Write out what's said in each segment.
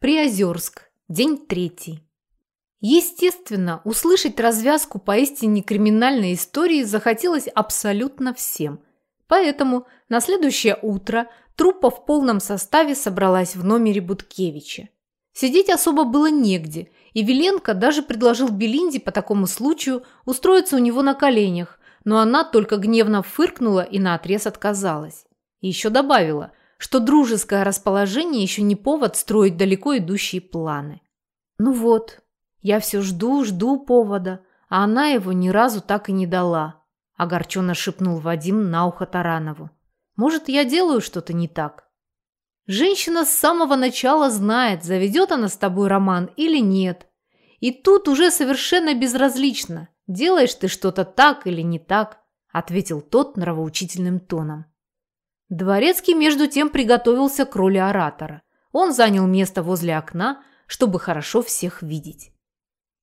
Приозерск. День третий. Естественно, услышать развязку поистине криминальной истории захотелось абсолютно всем. Поэтому на следующее утро труппа в полном составе собралась в номере Буткевича. Сидеть особо было негде, и Веленко даже предложил Белинде по такому случаю устроиться у него на коленях, но она только гневно фыркнула и наотрез отказалась. И еще добавила – что дружеское расположение еще не повод строить далеко идущие планы. Ну вот, я все жду, жду повода, а она его ни разу так и не дала, огорченно шепнул Вадим на ухо Таранову. Может, я делаю что-то не так? Женщина с самого начала знает, заведет она с тобой роман или нет. И тут уже совершенно безразлично, делаешь ты что-то так или не так, ответил тот нравоучительным тоном. Дворецкий, между тем, приготовился к роли оратора. Он занял место возле окна, чтобы хорошо всех видеть.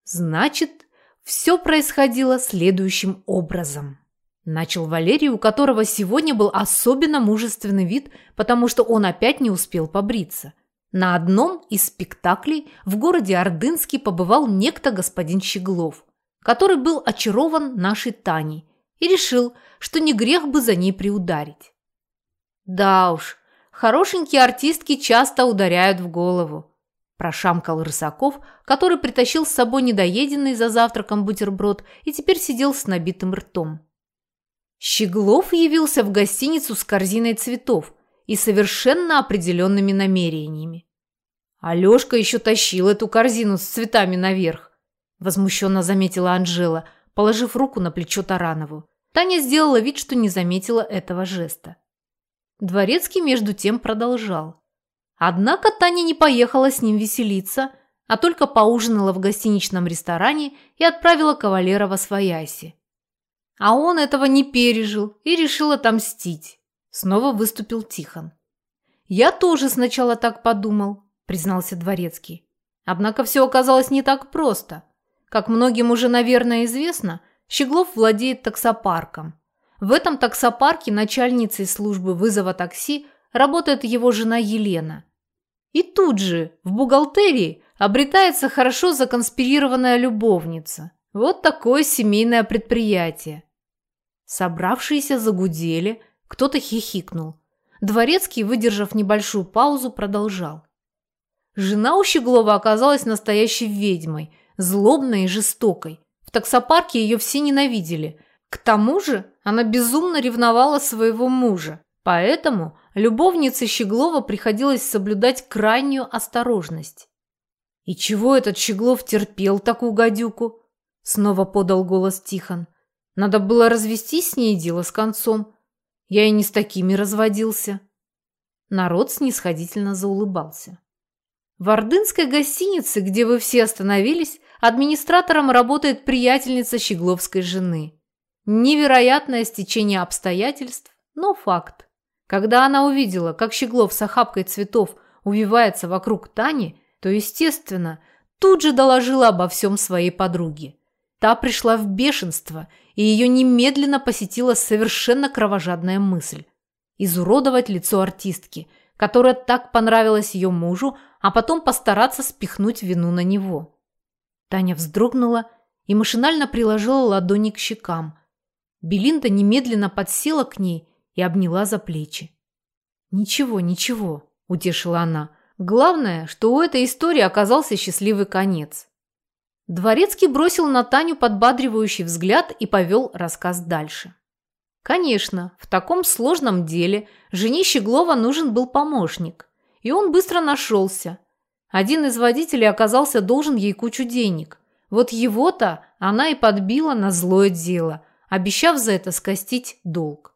Значит, все происходило следующим образом. Начал Валерий, у которого сегодня был особенно мужественный вид, потому что он опять не успел побриться. На одном из спектаклей в городе Ордынске побывал некто господин Щеглов, который был очарован нашей Таней и решил, что не грех бы за ней приударить. Да уж, хорошенькие артистки часто ударяют в голову. Прошамкал Рысаков, который притащил с собой недоеденный за завтраком бутерброд и теперь сидел с набитым ртом. Щеглов явился в гостиницу с корзиной цветов и совершенно определенными намерениями. Алешка еще тащил эту корзину с цветами наверх, возмущенно заметила Анжела, положив руку на плечо Таранову. Таня сделала вид, что не заметила этого жеста. Дворецкий между тем продолжал. Однако Таня не поехала с ним веселиться, а только поужинала в гостиничном ресторане и отправила кавалера во свояси. А он этого не пережил и решил отомстить. Снова выступил Тихон. «Я тоже сначала так подумал», – признался Дворецкий. Однако все оказалось не так просто. Как многим уже, наверное, известно, Щеглов владеет таксопарком. В этом таксопарке начальницей службы вызова такси работает его жена Елена. И тут же, в бухгалтерии, обретается хорошо законспирированная любовница. Вот такое семейное предприятие. Собравшиеся загудели, кто-то хихикнул. Дворецкий, выдержав небольшую паузу, продолжал. Жена у Щеглова оказалась настоящей ведьмой, злобной и жестокой. В таксопарке ее все ненавидели – к тому же она безумно ревновала своего мужа, поэтому любовнице Щеглова приходилось соблюдать крайнюю осторожность. «И чего этот Щеглов терпел такую гадюку?» Снова подал голос Тихон. «Надо было развестись с ней дело с концом. Я и не с такими разводился». Народ снисходительно заулыбался. В Ордынской гостинице, где вы все остановились, администратором работает приятельница Щегловской жены. Невероятное стечение обстоятельств, но факт. Когда она увидела, как Щеглов с охапкой цветов увивается вокруг Тани, то, естественно, тут же доложила обо всем своей подруге. Та пришла в бешенство, и ее немедленно посетила совершенно кровожадная мысль – изуродовать лицо артистки, которая так понравилась ее мужу, а потом постараться спихнуть вину на него. Таня вздрогнула и машинально приложила ладони к щекам – Белинда немедленно подсела к ней и обняла за плечи. «Ничего, ничего», – утешила она. «Главное, что у этой истории оказался счастливый конец». Дворецкий бросил на Таню подбадривающий взгляд и повел рассказ дальше. Конечно, в таком сложном деле жене Щеглова нужен был помощник, и он быстро нашелся. Один из водителей оказался должен ей кучу денег. Вот его-то она и подбила на злое дело, обещав за это скостить долг.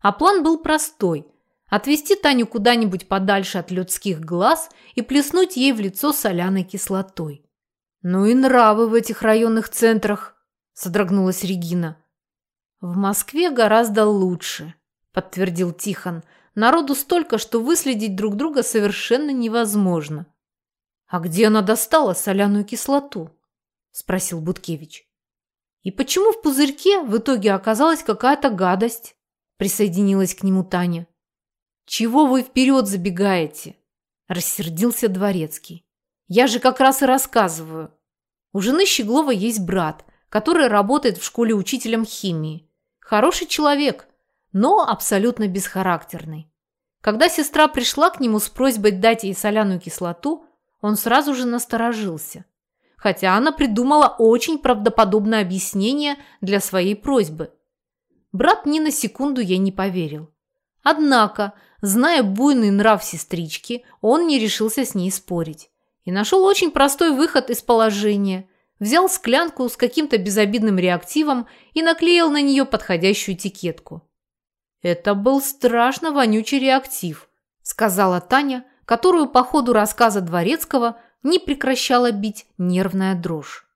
А план был простой – отвезти Таню куда-нибудь подальше от людских глаз и плеснуть ей в лицо соляной кислотой. «Ну и нравы в этих районных центрах», – содрогнулась Регина. «В Москве гораздо лучше», – подтвердил Тихон. «Народу столько, что выследить друг друга совершенно невозможно». «А где она достала соляную кислоту?» – спросил Буткевич. И почему в пузырьке в итоге оказалась какая-то гадость? Присоединилась к нему Таня. Чего вы вперед забегаете? Рассердился дворецкий. Я же как раз и рассказываю. У жены Щеглова есть брат, который работает в школе учителем химии. Хороший человек, но абсолютно бесхарактерный. Когда сестра пришла к нему с просьбой дать ей соляную кислоту, он сразу же насторожился. Хотя она придумала очень правдоподобное объяснение для своей просьбы. Брат ни на секунду ей не поверил. Однако, зная буйный нрав сестрички, он не решился с ней спорить. И нашел очень простой выход из положения. Взял склянку с каким-то безобидным реактивом и наклеил на нее подходящую этикетку. «Это был страшно вонючий реактив», – сказала Таня, которую по ходу рассказа Дворецкого не прекращала бить нервная дрожь.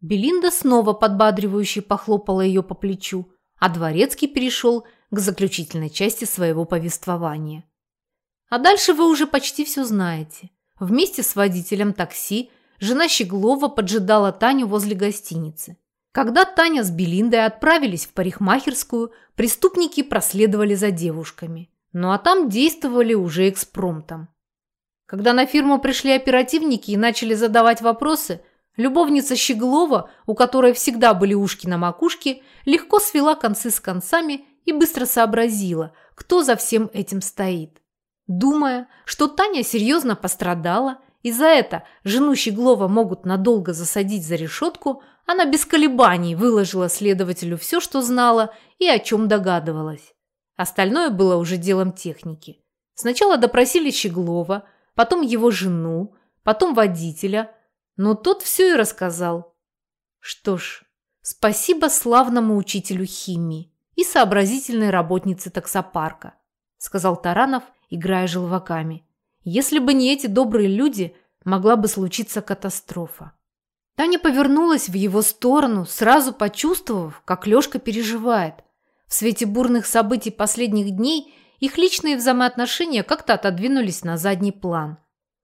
Белинда снова подбадривающе похлопала ее по плечу, а Дворецкий перешел к заключительной части своего повествования. А дальше вы уже почти все знаете. Вместе с водителем такси жена Щеглова поджидала Таню возле гостиницы. Когда Таня с Белиндой отправились в парикмахерскую, преступники проследовали за девушками. Ну а там действовали уже экспромтом. Когда на фирму пришли оперативники и начали задавать вопросы, любовница Щеглова, у которой всегда были ушки на макушке, легко свела концы с концами и быстро сообразила, кто за всем этим стоит. Думая, что Таня серьезно пострадала, и за это жену Щеглова могут надолго засадить за решетку, она без колебаний выложила следователю все, что знала и о чем догадывалась. Остальное было уже делом техники. Сначала допросили Щеглова, потом его жену, потом водителя, но тот все и рассказал. Что ж, спасибо славному учителю химии и сообразительной работнице таксопарка, сказал Таранов, играя желваками. Если бы не эти добрые люди, могла бы случиться катастрофа. Таня повернулась в его сторону, сразу почувствовав, как Лёшка переживает. В свете бурных событий последних дней их личные взаимоотношения как-то отодвинулись на задний план.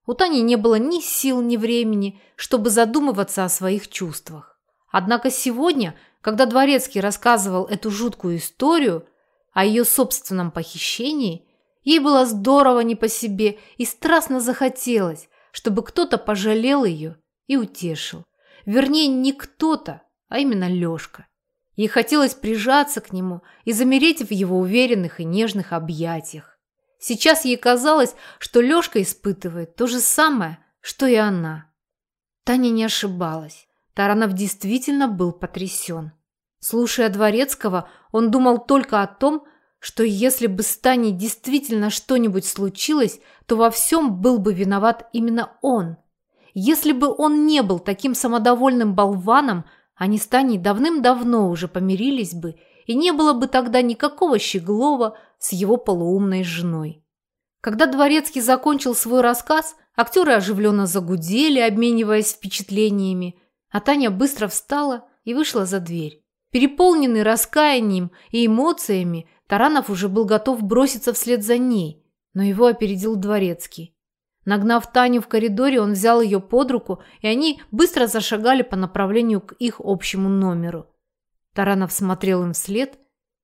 У Тани не было ни сил, ни времени, чтобы задумываться о своих чувствах. Однако сегодня, когда Дворецкий рассказывал эту жуткую историю о ее собственном похищении, ей было здорово не по себе и страстно захотелось, чтобы кто-то пожалел ее и утешил. Вернее, не кто-то, а именно Лёшка. Ей хотелось прижаться к нему и замереть в его уверенных и нежных объятиях. Сейчас ей казалось, что Лёшка испытывает то же самое, что и она. Таня не ошибалась. Таранов действительно был потрясен. Слушая Дворецкого, он думал только о том, что если бы с Таней действительно что-нибудь случилось, то во всем был бы виноват именно он – если бы он не был таким самодовольным болваном, они с Таней давным-давно уже помирились бы, и не было бы тогда никакого Щеглова с его полуумной женой. Когда Дворецкий закончил свой рассказ, актеры оживленно загудели, обмениваясь впечатлениями, а Таня быстро встала и вышла за дверь. Переполненный раскаянием и эмоциями, Таранов уже был готов броситься вслед за ней, но его опередил Дворецкий. Нагнав Таню в коридоре, он взял ее под руку, и они быстро зашагали по направлению к их общему номеру. Таранов смотрел им вслед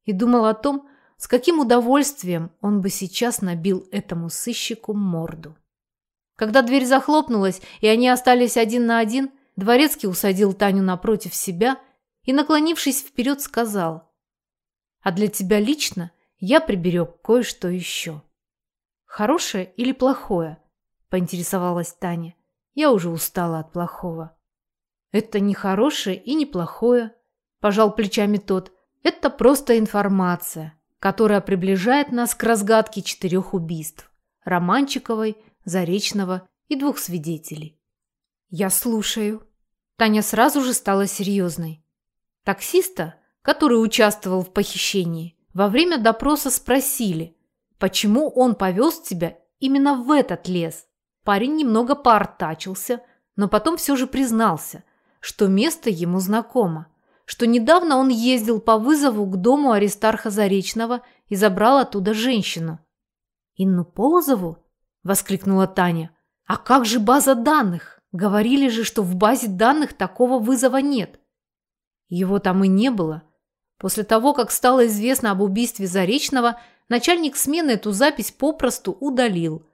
и думал о том, с каким удовольствием он бы сейчас набил этому сыщику морду. Когда дверь захлопнулась, и они остались один на один, Дворецкий усадил Таню напротив себя и, наклонившись вперед, сказал, «А для тебя лично я приберег кое-что еще. Хорошее или плохое?» Поинтересовалась Таня. Я уже устала от плохого. Это не хорошее и не плохое, пожал плечами тот. Это просто информация, которая приближает нас к разгадке четырех убийств. Романчиковой, Заречного и двух свидетелей. Я слушаю. Таня сразу же стала серьезной. Таксиста, который участвовал в похищении, во время допроса спросили, почему он повез тебя именно в этот лес. Парень немного поортачился, но потом все же признался, что место ему знакомо, что недавно он ездил по вызову к дому Аристарха Заречного и забрал оттуда женщину. «Инну Полозову?» – воскликнула Таня. «А как же база данных? Говорили же, что в базе данных такого вызова нет». Его там и не было. После того, как стало известно об убийстве Заречного, начальник смены эту запись попросту удалил –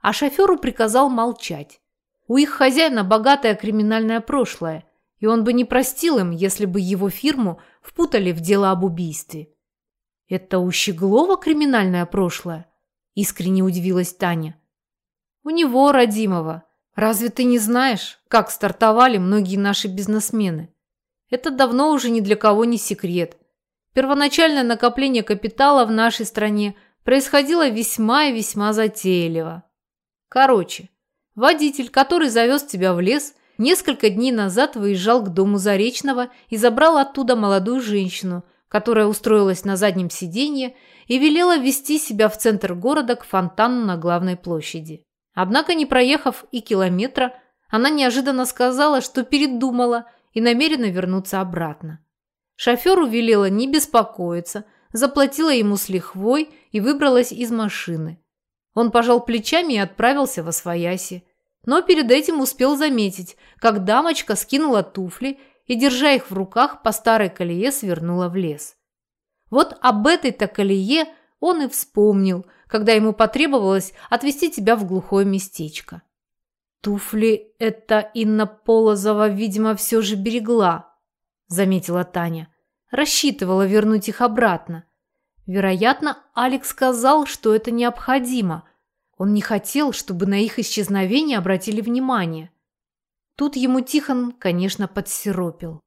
а шоферу приказал молчать. У их хозяина богатое криминальное прошлое, и он бы не простил им, если бы его фирму впутали в дело об убийстве. «Это у Щеглова криминальное прошлое?» – искренне удивилась Таня. «У него, родимого. Разве ты не знаешь, как стартовали многие наши бизнесмены? Это давно уже ни для кого не секрет. Первоначальное накопление капитала в нашей стране происходило весьма и весьма затейливо. Короче, водитель, который завез тебя в лес, несколько дней назад выезжал к дому Заречного и забрал оттуда молодую женщину, которая устроилась на заднем сиденье и велела вести себя в центр города к фонтану на главной площади. Однако, не проехав и километра, она неожиданно сказала, что передумала и намерена вернуться обратно. Шоферу велела не беспокоиться, заплатила ему с лихвой и выбралась из машины. Он пожал плечами и отправился во свояси но перед этим успел заметить, как дамочка скинула туфли и, держа их в руках, по старой колее свернула в лес. Вот об этой-то колее он и вспомнил, когда ему потребовалось отвезти тебя в глухое местечко. «Туфли это Инна Полозова, видимо, все же берегла», – заметила Таня. Рассчитывала вернуть их обратно. Вероятно, Алекс сказал, что это необходимо, он не хотел, чтобы на их исчезновение обратили внимание. Тут ему Тихон, конечно, подсиропил.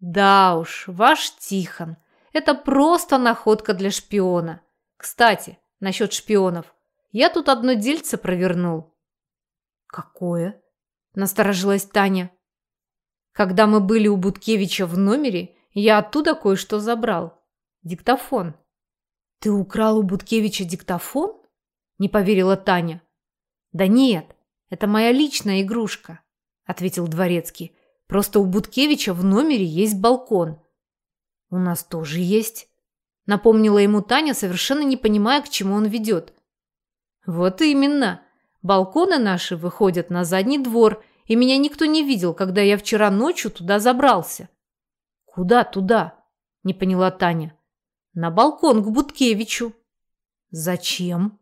Да уж, ваш Тихон. Это просто находка для шпиона. Кстати, насчет шпионов. Я тут одно дельце провернул. Какое? Насторожилась Таня. Когда мы были у Буткевича в номере, я оттуда кое-что забрал. Диктофон. Ты украл у Буткевича диктофон? Не поверила Таня. Да нет, это моя личная игрушка, ответил дворецкий. Просто у Буткевича в номере есть балкон. У нас тоже есть, напомнила ему Таня, совершенно не понимая, к чему он ведет. Вот именно. Балконы наши выходят на задний двор, и меня никто не видел, когда я вчера ночью туда забрался. Куда туда? Не поняла Таня. На балкон к Буткевичу. Зачем?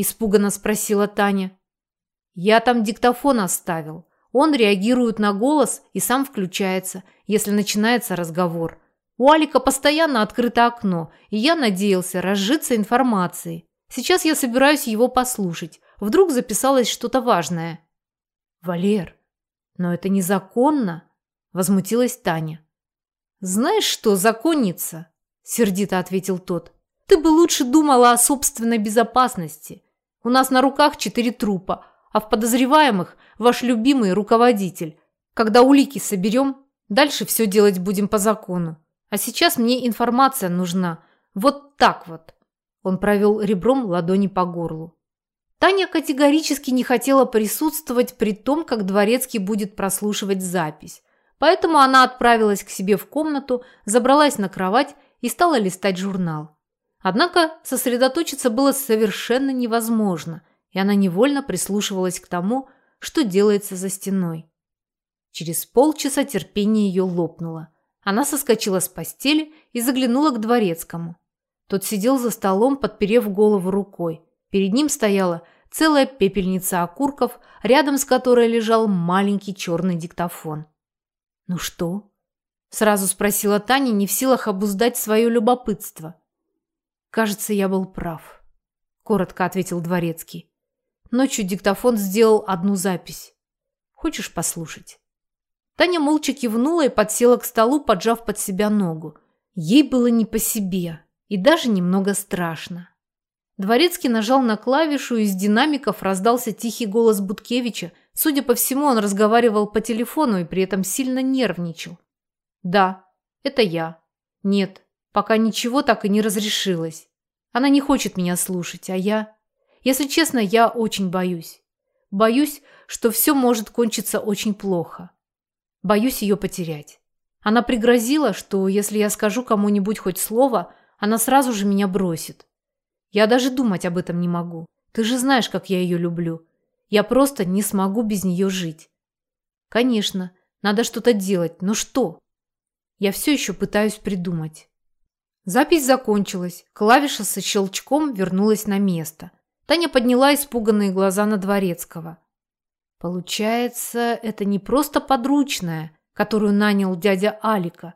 Испуганно спросила Таня. Я там диктофон оставил. Он реагирует на голос и сам включается, если начинается разговор. У Алика постоянно открыто окно, и я надеялся разжиться информацией. Сейчас я собираюсь его послушать. Вдруг записалось что-то важное. Валер, но это незаконно, возмутилась Таня. Знаешь что, законница, сердито ответил тот. Ты бы лучше думала о собственной безопасности. У нас на руках четыре трупа, а в подозреваемых ваш любимый руководитель. Когда улики соберем, дальше все делать будем по закону. А сейчас мне информация нужна. Вот так вот. Он провел ребром ладони по горлу. Таня категорически не хотела присутствовать при том, как Дворецкий будет прослушивать запись. Поэтому она отправилась к себе в комнату, забралась на кровать и стала листать журнал. Однако сосредоточиться было совершенно невозможно, и она невольно прислушивалась к тому, что делается за стеной. Через полчаса терпение ее лопнуло. Она соскочила с постели и заглянула к дворецкому. Тот сидел за столом, подперев голову рукой. Перед ним стояла целая пепельница окурков, рядом с которой лежал маленький черный диктофон. «Ну что?» – сразу спросила Таня, не в силах обуздать свое любопытство. Кажется, я был прав, коротко ответил дворецкий. Ночью диктофон сделал одну запись. Хочешь послушать? Таня молча кивнула и подсела к столу, поджав под себя ногу. Ей было не по себе и даже немного страшно. Дворецкий нажал на клавишу, и из динамиков раздался тихий голос Буткевича. Судя по всему, он разговаривал по телефону и при этом сильно нервничал. «Да, это я. Нет, Пока ничего так и не разрешилось. Она не хочет меня слушать, а я... Если честно, я очень боюсь. Боюсь, что все может кончиться очень плохо. Боюсь ее потерять. Она пригрозила, что если я скажу кому-нибудь хоть слово, она сразу же меня бросит. Я даже думать об этом не могу. Ты же знаешь, как я ее люблю. Я просто не смогу без нее жить. Конечно, надо что-то делать, но что? Я все еще пытаюсь придумать. Запись закончилась. Клавиша со щелчком вернулась на место. Таня подняла испуганные глаза на Дворецкого. Получается, это не просто подручная, которую нанял дядя Алика,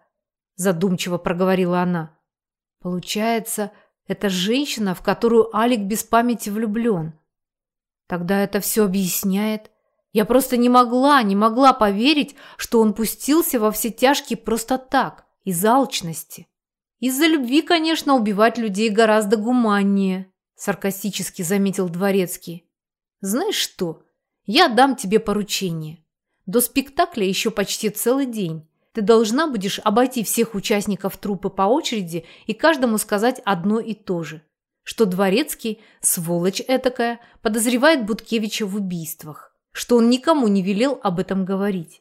задумчиво проговорила она. Получается, это женщина, в которую Алик без памяти влюблен. Тогда это все объясняет. Я просто не могла, не могла поверить, что он пустился во все тяжкие просто так, из алчности. Из-за любви, конечно, убивать людей гораздо гуманнее, саркастически заметил Дворецкий. Знаешь что, я дам тебе поручение. До спектакля еще почти целый день. Ты должна будешь обойти всех участников труппы по очереди и каждому сказать одно и то же. Что Дворецкий, сволочь этакая, подозревает Буткевича в убийствах. Что он никому не велел об этом говорить.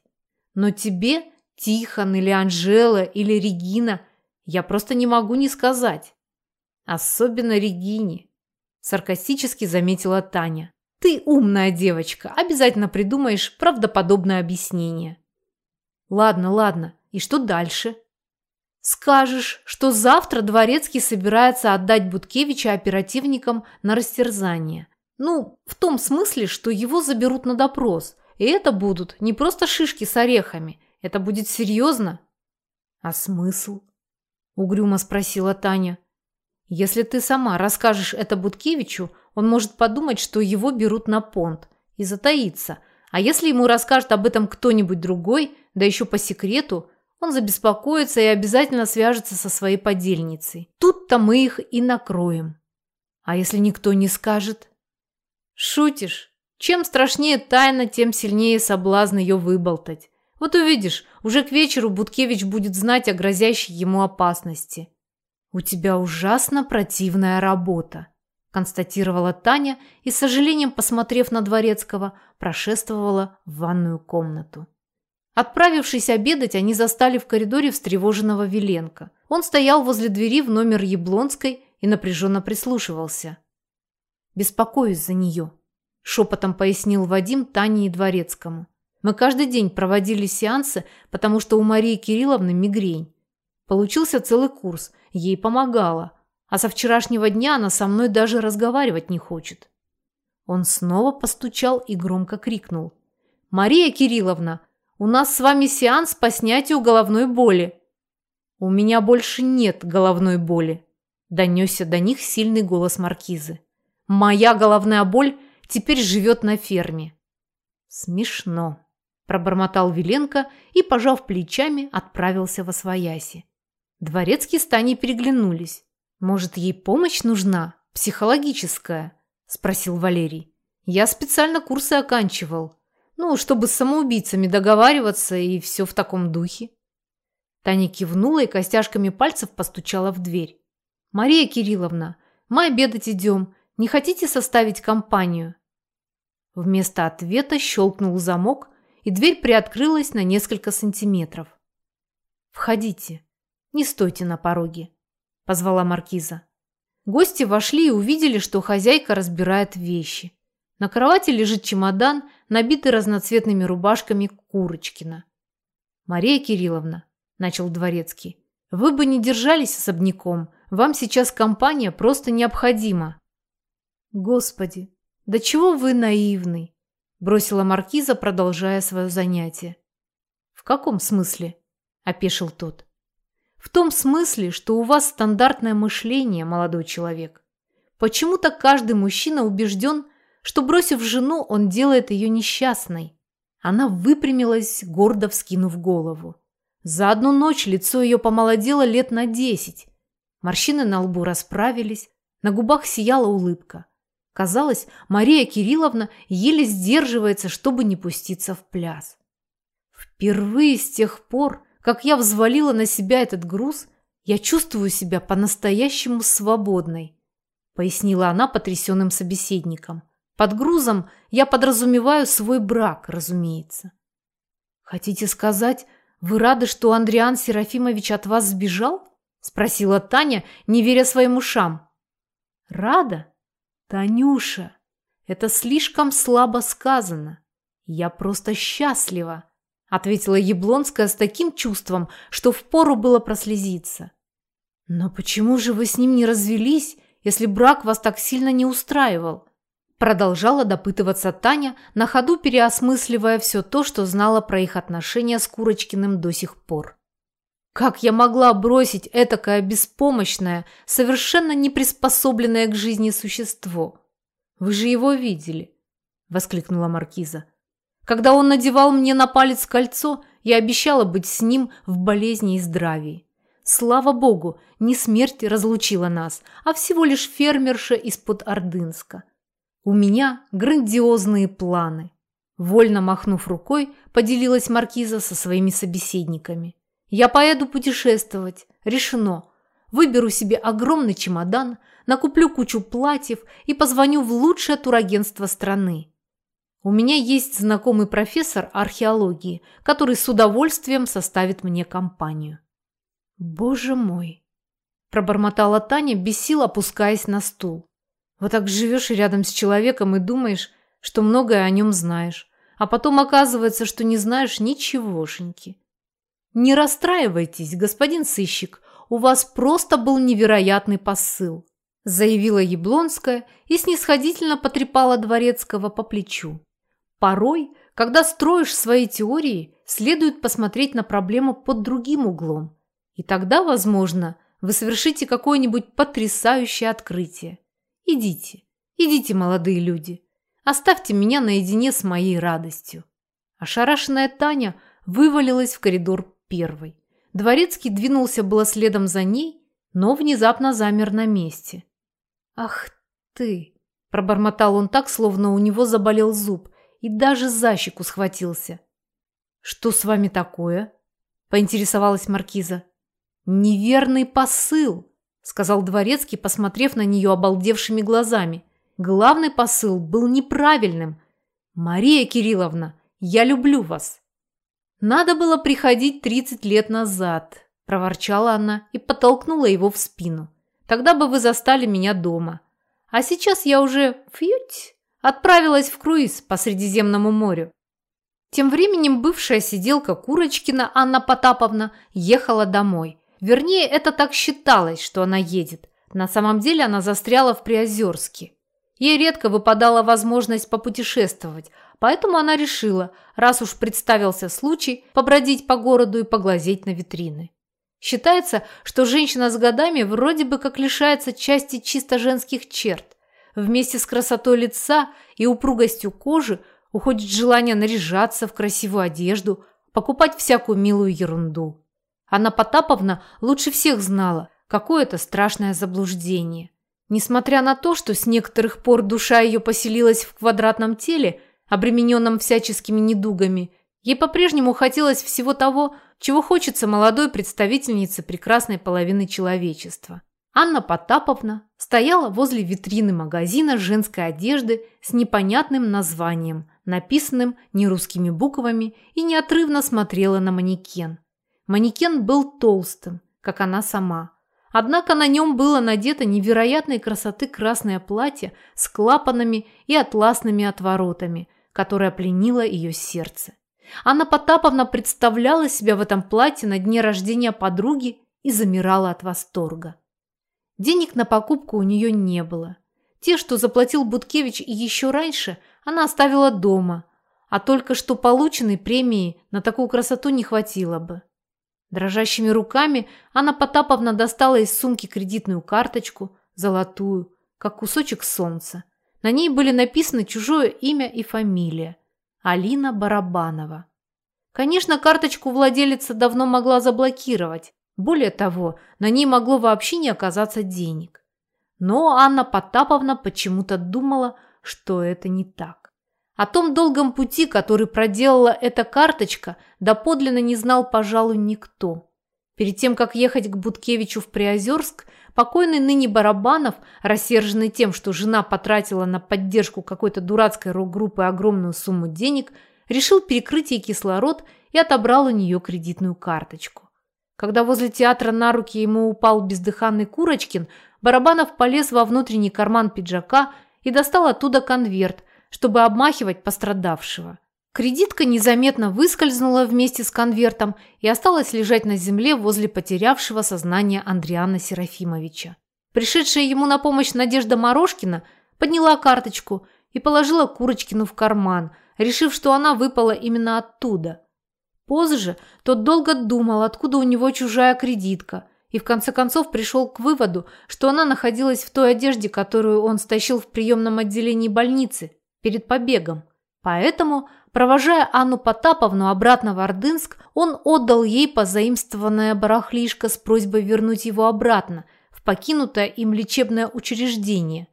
Но тебе, Тихон или Анжела или Регина, я просто не могу не сказать. Особенно Регине. Саркастически заметила Таня. Ты умная девочка, обязательно придумаешь правдоподобное объяснение. Ладно, ладно. И что дальше? Скажешь, что завтра Дворецкий собирается отдать Буткевича оперативникам на растерзание. Ну, в том смысле, что его заберут на допрос. И это будут не просто шишки с орехами. Это будет серьезно. А смысл? Угрюмо спросила Таня. Если ты сама расскажешь это Буткевичу, он может подумать, что его берут на понт и затаиться. А если ему расскажет об этом кто-нибудь другой, да еще по секрету, он забеспокоится и обязательно свяжется со своей подельницей. Тут-то мы их и накроем. А если никто не скажет? Шутишь? Чем страшнее тайна, тем сильнее соблазн ее выболтать. Вот увидишь, уже к вечеру Буткевич будет знать о грозящей ему опасности. У тебя ужасно противная работа, констатировала Таня и, с сожалением посмотрев на Дворецкого, прошествовала в ванную комнату. Отправившись обедать, они застали в коридоре встревоженного Веленко. Он стоял возле двери в номер Яблонской и напряженно прислушивался. «Беспокоюсь за нее», – шепотом пояснил Вадим Тане и Дворецкому. «Мы каждый день проводили сеансы, потому что у Марии Кирилловны мигрень. Получился целый курс, ей помогало, а со вчерашнего дня она со мной даже разговаривать не хочет». Он снова постучал и громко крикнул. «Мария Кирилловна, у нас с вами сеанс по снятию головной боли». «У меня больше нет головной боли», – донесся до них сильный голос маркизы. «Моя головная боль теперь живет на ферме». «Смешно», – пробормотал Веленко и, пожав плечами, отправился во свояси. Дворецкие с Таней переглянулись. «Может, ей помощь нужна? Психологическая?» – спросил Валерий. «Я специально курсы оканчивал. Ну, чтобы с самоубийцами договариваться и все в таком духе. Таня кивнула и костяшками пальцев постучала в дверь. «Мария Кирилловна, мы обедать идем. Не хотите составить компанию?» Вместо ответа щелкнул замок, и дверь приоткрылась на несколько сантиметров. «Входите. Не стойте на пороге», – позвала маркиза. Гости вошли и увидели, что хозяйка разбирает вещи. На кровати лежит чемодан, набитый разноцветными рубашками Курочкина. «Мария Кирилловна», – начал Дворецкий, – «вы бы не держались особняком. Вам сейчас компания просто необходима». «Господи, да чего вы наивный?» – бросила маркиза, продолжая свое занятие. «В каком смысле?» – опешил тот. «В том смысле, что у вас стандартное мышление, молодой человек. Почему-то каждый мужчина убежден, что, бросив жену, он делает ее несчастной. Она выпрямилась, гордо вскинув голову. За одну ночь лицо ее помолодело лет на десять. Морщины на лбу расправились, на губах сияла улыбка. Казалось, Мария Кирилловна еле сдерживается, чтобы не пуститься в пляс. Впервые с тех пор, как я взвалила на себя этот груз, я чувствую себя по-настоящему свободной, пояснила она потрясенным собеседником. Под грузом я подразумеваю свой брак, разумеется. Хотите сказать, вы рады, что Андриан Серафимович от вас сбежал? Спросила Таня, не веря своим ушам. Рада? Танюша, это слишком слабо сказано. Я просто счастлива, ответила Яблонская с таким чувством, что впору было прослезиться. Но почему же вы с ним не развелись, если брак вас так сильно не устраивал? Продолжала допытываться Таня, на ходу переосмысливая все то, что знала про их отношения с Курочкиным до сих пор. Как я могла бросить этакое беспомощное, совершенно не приспособленное к жизни существо? Вы же его видели, воскликнула маркиза. Когда он надевал мне на палец кольцо, я обещала быть с ним в болезни и здравии. Слава богу, не смерть разлучила нас, а всего лишь фермерша из-под Ордынска. У меня грандиозные планы. Вольно махнув рукой, поделилась маркиза со своими собеседниками. Я поеду путешествовать. Решено. Выберу себе огромный чемодан, накуплю кучу платьев и позвоню в лучшее турагентство страны. У меня есть знакомый профессор археологии, который с удовольствием составит мне компанию. Боже мой! Пробормотала Таня, без сил опускаясь на стул. Вот так живешь рядом с человеком и думаешь, что многое о нем знаешь, а потом оказывается, что не знаешь ничегошеньки. «Не расстраивайтесь, господин сыщик, у вас просто был невероятный посыл», заявила Яблонская и снисходительно потрепала Дворецкого по плечу. «Порой, когда строишь свои теории, следует посмотреть на проблему под другим углом. И тогда, возможно, вы совершите какое-нибудь потрясающее открытие. Идите, идите, молодые люди, оставьте меня наедине с моей радостью». Ошарашенная Таня вывалилась в коридор первой. Дворецкий двинулся было следом за ней, но внезапно замер на месте. «Ах ты!» – пробормотал он так, словно у него заболел зуб, и даже за щеку схватился. «Что с вами такое?» – поинтересовалась маркиза. «Неверный посыл», – сказал Дворецкий, посмотрев на нее обалдевшими глазами. «Главный посыл был неправильным. Мария Кирилловна, я люблю вас». «Надо было приходить 30 лет назад», – проворчала она и подтолкнула его в спину. «Тогда бы вы застали меня дома. А сейчас я уже, фьють, отправилась в круиз по Средиземному морю». Тем временем бывшая сиделка Курочкина Анна Потаповна ехала домой. Вернее, это так считалось, что она едет. На самом деле она застряла в Приозерске. Ей редко выпадала возможность попутешествовать, Поэтому она решила, раз уж представился случай, побродить по городу и поглазеть на витрины. Считается, что женщина с годами вроде бы как лишается части чисто женских черт. Вместе с красотой лица и упругостью кожи уходит желание наряжаться в красивую одежду, покупать всякую милую ерунду. Анна Потаповна лучше всех знала, какое это страшное заблуждение. Несмотря на то, что с некоторых пор душа ее поселилась в квадратном теле – обремененном всяческими недугами, ей по-прежнему хотелось всего того, чего хочется молодой представительнице прекрасной половины человечества. Анна Потаповна стояла возле витрины магазина женской одежды с непонятным названием, написанным нерусскими буквами, и неотрывно смотрела на манекен. Манекен был толстым, как она сама. Однако на нем было надето невероятной красоты красное платье с клапанами и атласными отворотами, которая пленила ее сердце. Анна Потаповна представляла себя в этом платье на дне рождения подруги и замирала от восторга. Денег на покупку у нее не было. Те, что заплатил Буткевич еще раньше, она оставила дома, а только что полученной премии на такую красоту не хватило бы. Дрожащими руками Анна Потаповна достала из сумки кредитную карточку, золотую, как кусочек солнца, на ней были написаны чужое имя и фамилия – Алина Барабанова. Конечно, карточку владелица давно могла заблокировать. Более того, на ней могло вообще не оказаться денег. Но Анна Потаповна почему-то думала, что это не так. О том долгом пути, который проделала эта карточка, доподлинно не знал, пожалуй, никто. Перед тем, как ехать к Буткевичу в Приозерск, покойный ныне Барабанов, рассерженный тем, что жена потратила на поддержку какой-то дурацкой рок-группы огромную сумму денег, решил перекрыть ей кислород и отобрал у нее кредитную карточку. Когда возле театра на руки ему упал бездыханный Курочкин, Барабанов полез во внутренний карман пиджака и достал оттуда конверт, чтобы обмахивать пострадавшего. Кредитка незаметно выскользнула вместе с конвертом и осталась лежать на земле возле потерявшего сознание Андриана Серафимовича. Пришедшая ему на помощь Надежда Морошкина подняла карточку и положила Курочкину в карман, решив, что она выпала именно оттуда. Позже тот долго думал, откуда у него чужая кредитка, и в конце концов пришел к выводу, что она находилась в той одежде, которую он стащил в приемном отделении больницы перед побегом. Поэтому, провожая Анну Потаповну обратно в Ордынск, он отдал ей позаимствованное барахлишко с просьбой вернуть его обратно в покинутое им лечебное учреждение.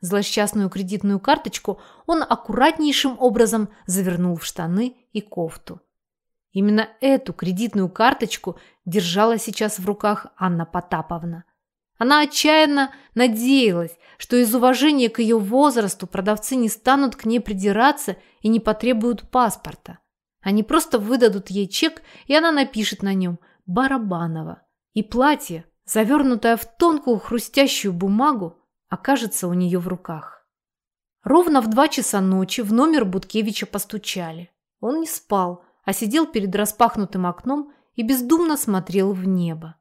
Злосчастную кредитную карточку он аккуратнейшим образом завернул в штаны и кофту. Именно эту кредитную карточку держала сейчас в руках Анна Потаповна. Она отчаянно надеялась, что из уважения к ее возрасту продавцы не станут к ней придираться и не потребуют паспорта. Они просто выдадут ей чек, и она напишет на нем «Барабанова». И платье, завернутое в тонкую хрустящую бумагу, окажется у нее в руках. Ровно в два часа ночи в номер Буткевича постучали. Он не спал, а сидел перед распахнутым окном и бездумно смотрел в небо.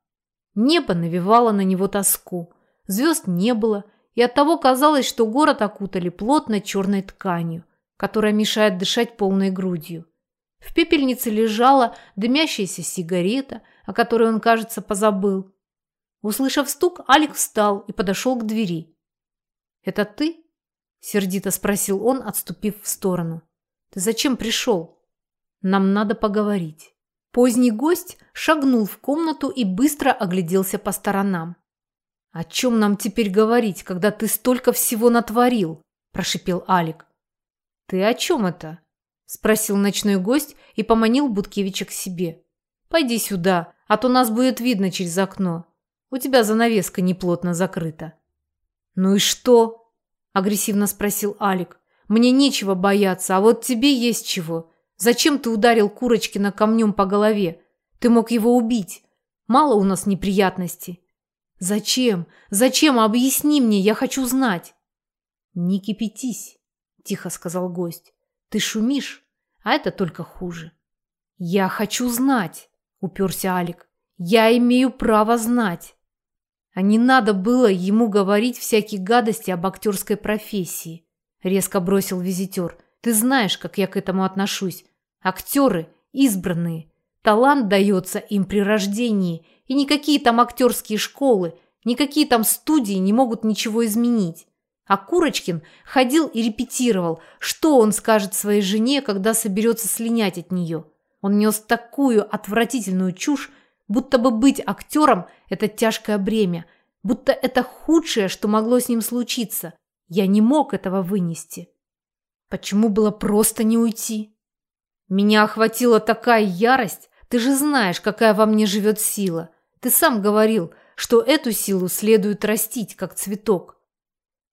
Небо навевало на него тоску, звезд не было, и оттого казалось, что город окутали плотной черной тканью, которая мешает дышать полной грудью. В пепельнице лежала дымящаяся сигарета, о которой он, кажется, позабыл. Услышав стук, Алик встал и подошел к двери. «Это ты?» – сердито спросил он, отступив в сторону. «Ты зачем пришел? Нам надо поговорить». Поздний гость шагнул в комнату и быстро огляделся по сторонам. «О чем нам теперь говорить, когда ты столько всего натворил?» – прошипел Алик. «Ты о чем это?» – спросил ночной гость и поманил Будкевича к себе. «Пойди сюда, а то нас будет видно через окно. У тебя занавеска неплотно закрыта». «Ну и что?» – агрессивно спросил Алик. «Мне нечего бояться, а вот тебе есть чего. Зачем ты ударил Курочкина камнем по голове? Ты мог его убить. Мало у нас неприятностей». «Зачем? Зачем? Объясни мне, я хочу знать». «Не кипятись», – тихо сказал гость. «Ты шумишь, а это только хуже». «Я хочу знать», – уперся Алик. «Я имею право знать». А не надо было ему говорить всякие гадости об актерской профессии. Резко бросил визитер. Ты знаешь, как я к этому отношусь. Актеры избранные. Талант дается им при рождении, и никакие там актерские школы, никакие там студии не могут ничего изменить. А Курочкин ходил и репетировал, что он скажет своей жене, когда соберется слинять от нее. Он нес такую отвратительную чушь, Будто бы быть актером – это тяжкое бремя. Будто это худшее, что могло с ним случиться. Я не мог этого вынести. Почему было просто не уйти? Меня охватила такая ярость. Ты же знаешь, какая во мне живет сила. Ты сам говорил, что эту силу следует растить, как цветок.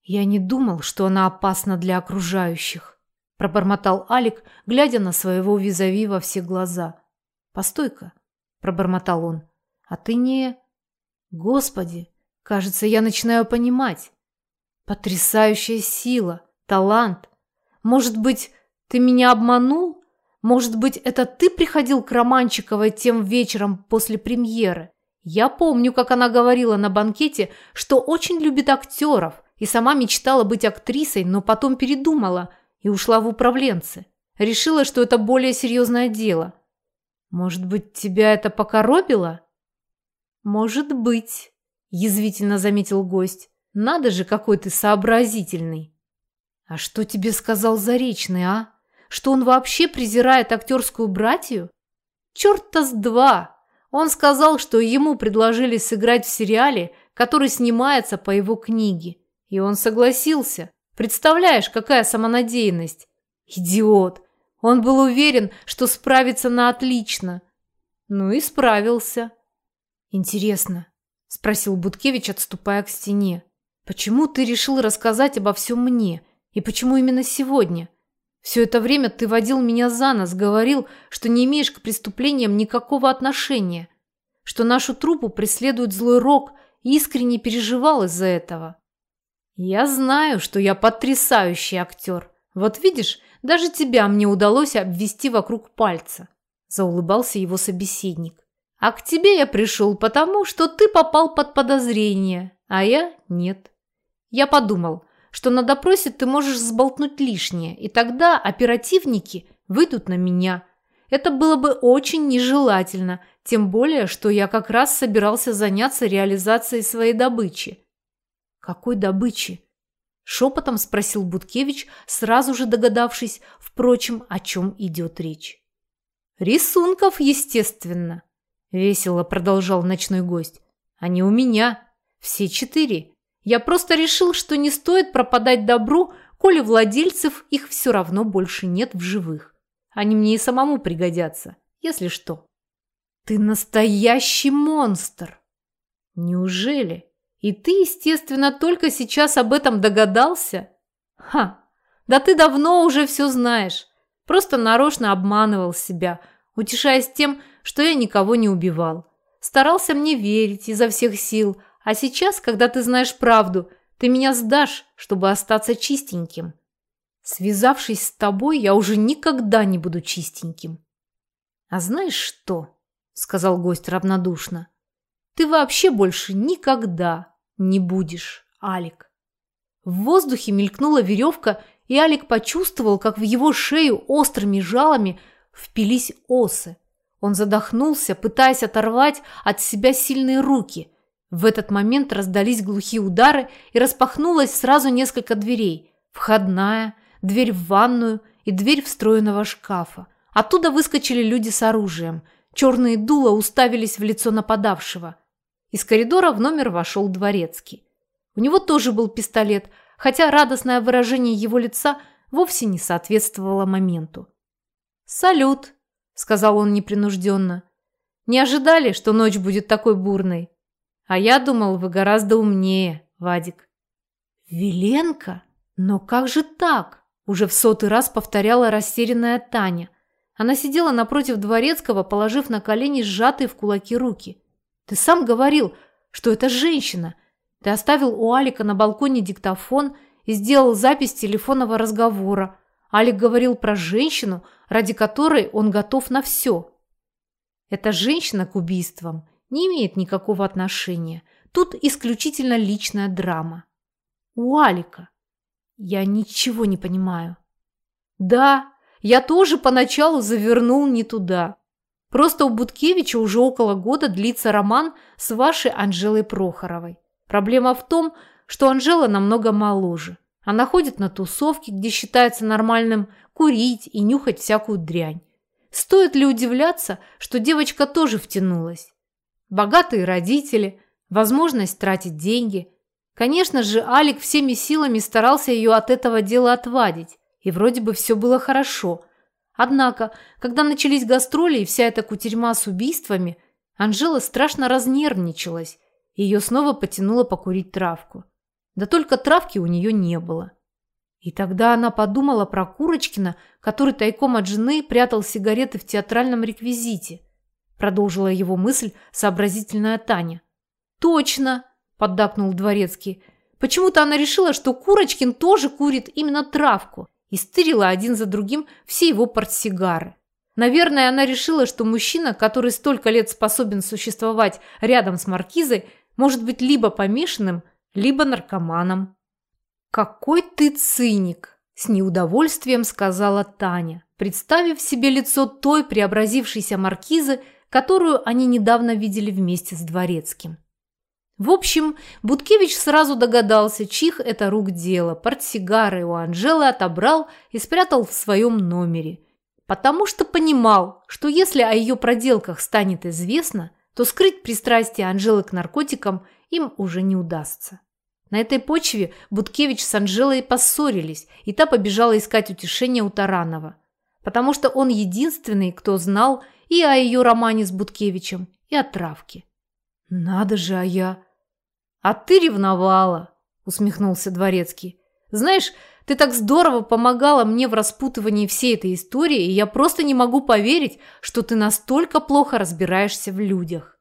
Я не думал, что она опасна для окружающих. Пробормотал Алик, глядя на своего визави во все глаза. Постой-ка пробормотал он. А ты не... Господи, кажется, я начинаю понимать. Потрясающая сила, талант. Может быть, ты меня обманул? Может быть, это ты приходил к Романчиковой тем вечером после премьеры? Я помню, как она говорила на банкете, что очень любит актеров и сама мечтала быть актрисой, но потом передумала и ушла в управленцы. Решила, что это более серьезное дело. Может быть, тебя это покоробило? Может быть, язвительно заметил гость. Надо же, какой ты сообразительный. А что тебе сказал Заречный, а? Что он вообще презирает актерскую братью? Черт-то с два! Он сказал, что ему предложили сыграть в сериале, который снимается по его книге. И он согласился. Представляешь, какая самонадеянность? Идиот! Он был уверен, что справится на отлично. Ну и справился. Интересно, спросил Буткевич, отступая к стене. Почему ты решил рассказать обо всем мне? И почему именно сегодня? Все это время ты водил меня за нос, говорил, что не имеешь к преступлениям никакого отношения, что нашу труппу преследует злой рок и искренне переживал из-за этого. Я знаю, что я потрясающий актер. Вот видишь, даже тебя мне удалось обвести вокруг пальца, заулыбался его собеседник. А к тебе я пришел потому, что ты попал под подозрение, а я нет. Я подумал, что на допросе ты можешь сболтнуть лишнее, и тогда оперативники выйдут на меня. Это было бы очень нежелательно, тем более, что я как раз собирался заняться реализацией своей добычи. Какой добычи? Шепотом спросил Буткевич, сразу же догадавшись, впрочем, о чем идет речь. «Рисунков, естественно», – весело продолжал ночной гость. «Они у меня. Все четыре. Я просто решил, что не стоит пропадать добру, коли владельцев их все равно больше нет в живых. Они мне и самому пригодятся, если что». «Ты настоящий монстр!» «Неужели?» И ты, естественно, только сейчас об этом догадался? Ха! Да ты давно уже все знаешь. Просто нарочно обманывал себя, утешаясь тем, что я никого не убивал. Старался мне верить изо всех сил, а сейчас, когда ты знаешь правду, ты меня сдашь, чтобы остаться чистеньким. Связавшись с тобой, я уже никогда не буду чистеньким. А знаешь что? сказал гость равнодушно. Ты вообще больше никогда не будешь, Алик. В воздухе мелькнула веревка, и Алик почувствовал, как в его шею острыми жалами впились осы. Он задохнулся, пытаясь оторвать от себя сильные руки. В этот момент раздались глухие удары, и распахнулось сразу несколько дверей. Входная, дверь в ванную и дверь встроенного шкафа. Оттуда выскочили люди с оружием. Черные дула уставились в лицо нападавшего – из коридора в номер вошел дворецкий. У него тоже был пистолет, хотя радостное выражение его лица вовсе не соответствовало моменту. «Салют», – сказал он непринужденно. «Не ожидали, что ночь будет такой бурной? А я думал, вы гораздо умнее, Вадик». «Веленко? Но как же так?» – уже в сотый раз повторяла растерянная Таня. Она сидела напротив дворецкого, положив на колени сжатые в кулаки руки. Ты сам говорил, что это женщина. Ты оставил у Алика на балконе диктофон и сделал запись телефонного разговора. Алик говорил про женщину, ради которой он готов на все. Эта женщина к убийствам не имеет никакого отношения. Тут исключительно личная драма. У Алика. Я ничего не понимаю. Да, я тоже поначалу завернул не туда. Просто у Буткевича уже около года длится роман с вашей Анжелой Прохоровой. Проблема в том, что Анжела намного моложе. Она ходит на тусовки, где считается нормальным курить и нюхать всякую дрянь. Стоит ли удивляться, что девочка тоже втянулась? Богатые родители, возможность тратить деньги. Конечно же, Алик всеми силами старался ее от этого дела отвадить, и вроде бы все было хорошо – Однако, когда начались гастроли и вся эта кутерьма с убийствами, Анжела страшно разнервничалась, и ее снова потянуло покурить травку. Да только травки у нее не было. И тогда она подумала про Курочкина, который тайком от жены прятал сигареты в театральном реквизите. Продолжила его мысль сообразительная Таня. «Точно!» – поддакнул Дворецкий. «Почему-то она решила, что Курочкин тоже курит именно травку и стырила один за другим все его портсигары. Наверное, она решила, что мужчина, который столько лет способен существовать рядом с маркизой, может быть либо помешанным, либо наркоманом. «Какой ты циник!» – с неудовольствием сказала Таня, представив себе лицо той преобразившейся маркизы, которую они недавно видели вместе с Дворецким. В общем, Буткевич сразу догадался, чьих это рук дело. Портсигары у Анжелы отобрал и спрятал в своем номере. Потому что понимал, что если о ее проделках станет известно, то скрыть пристрастие Анжелы к наркотикам им уже не удастся. На этой почве Буткевич с Анжелой поссорились, и та побежала искать утешения у Таранова. Потому что он единственный, кто знал и о ее романе с Буткевичем, и о травке. «Надо же, а я...» «А ты ревновала», – усмехнулся Дворецкий. «Знаешь, ты так здорово помогала мне в распутывании всей этой истории, и я просто не могу поверить, что ты настолько плохо разбираешься в людях».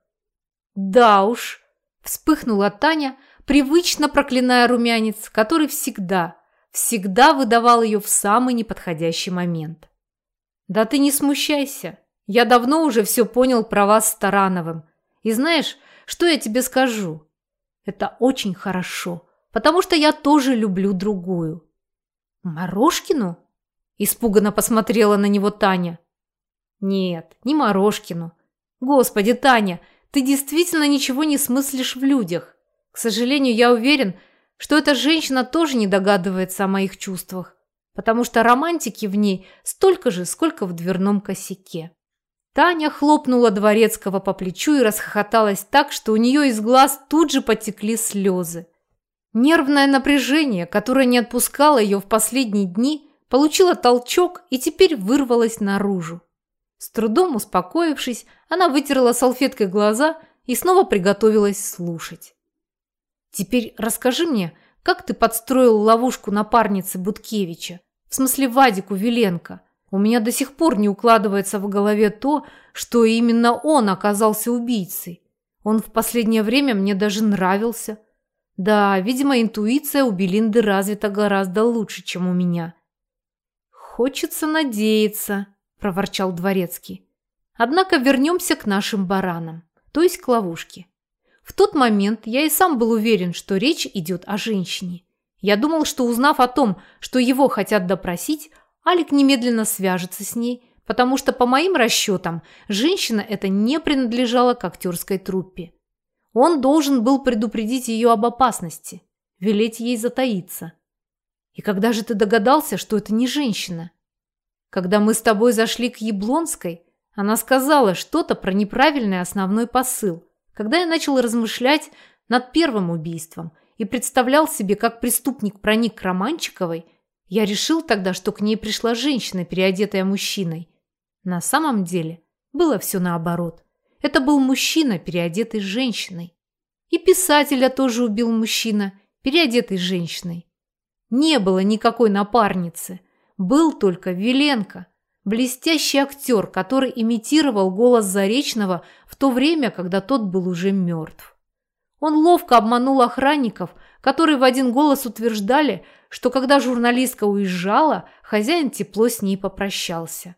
«Да уж», – вспыхнула Таня, привычно проклиная румянец, который всегда, всегда выдавал ее в самый неподходящий момент. «Да ты не смущайся. Я давно уже все понял про вас с Тарановым. И знаешь, что я тебе скажу? Это очень хорошо. потому что я тоже люблю другую». «Морошкину?» – испуганно посмотрела на него Таня. «Нет, не Морошкину. Господи, Таня, ты действительно ничего не смыслишь в людях. К сожалению, я уверен, что эта женщина тоже не догадывается о моих чувствах, потому что романтики в ней столько же, сколько в дверном косяке». Таня хлопнула Дворецкого по плечу и расхохоталась так, что у нее из глаз тут же потекли слезы. Нервное напряжение, которое не отпускало ее в последние дни, получило толчок и теперь вырвалось наружу. С трудом успокоившись, она вытерла салфеткой глаза и снова приготовилась слушать. «Теперь расскажи мне, как ты подстроил ловушку напарницы Буткевича, в смысле Вадику Виленко?» У меня до сих пор не укладывается в голове то, что именно он оказался убийцей. Он в последнее время мне даже нравился. Да, видимо, интуиция у Белинды развита гораздо лучше, чем у меня. «Хочется надеяться», – проворчал Дворецкий. «Однако вернемся к нашим баранам, то есть к ловушке. В тот момент я и сам был уверен, что речь идет о женщине. Я думал, что узнав о том, что его хотят допросить, Алик немедленно свяжется с ней, потому что, по моим расчетам, женщина эта не принадлежала к актерской труппе. Он должен был предупредить ее об опасности, велеть ей затаиться. И когда же ты догадался, что это не женщина? Когда мы с тобой зашли к Яблонской, она сказала что-то про неправильный основной посыл. Когда я начал размышлять над первым убийством и представлял себе, как преступник проник к Романчиковой, я решил тогда, что к ней пришла женщина, переодетая мужчиной. На самом деле было все наоборот. Это был мужчина, переодетый женщиной. И писателя тоже убил мужчина, переодетый женщиной. Не было никакой напарницы. Был только Веленко, блестящий актер, который имитировал голос Заречного в то время, когда тот был уже мертв. Он ловко обманул охранников, которые в один голос утверждали, что когда журналистка уезжала, хозяин тепло с ней попрощался.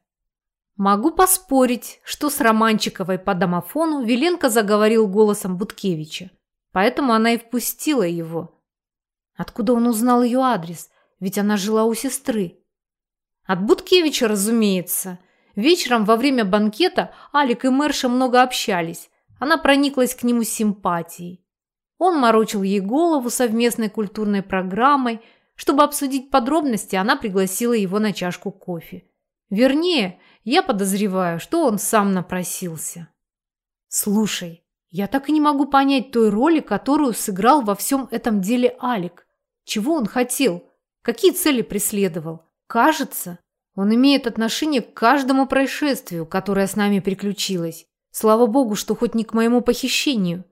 Могу поспорить, что с Романчиковой по домофону Веленко заговорил голосом Буткевича, поэтому она и впустила его. Откуда он узнал ее адрес? Ведь она жила у сестры. От Буткевича, разумеется. Вечером во время банкета Алик и Мэрша много общались. Она прониклась к нему симпатией. Он морочил ей голову совместной культурной программой – чтобы обсудить подробности, она пригласила его на чашку кофе. Вернее, я подозреваю, что он сам напросился. «Слушай, я так и не могу понять той роли, которую сыграл во всем этом деле Алик. Чего он хотел? Какие цели преследовал? Кажется, он имеет отношение к каждому происшествию, которое с нами приключилось. Слава богу, что хоть не к моему похищению.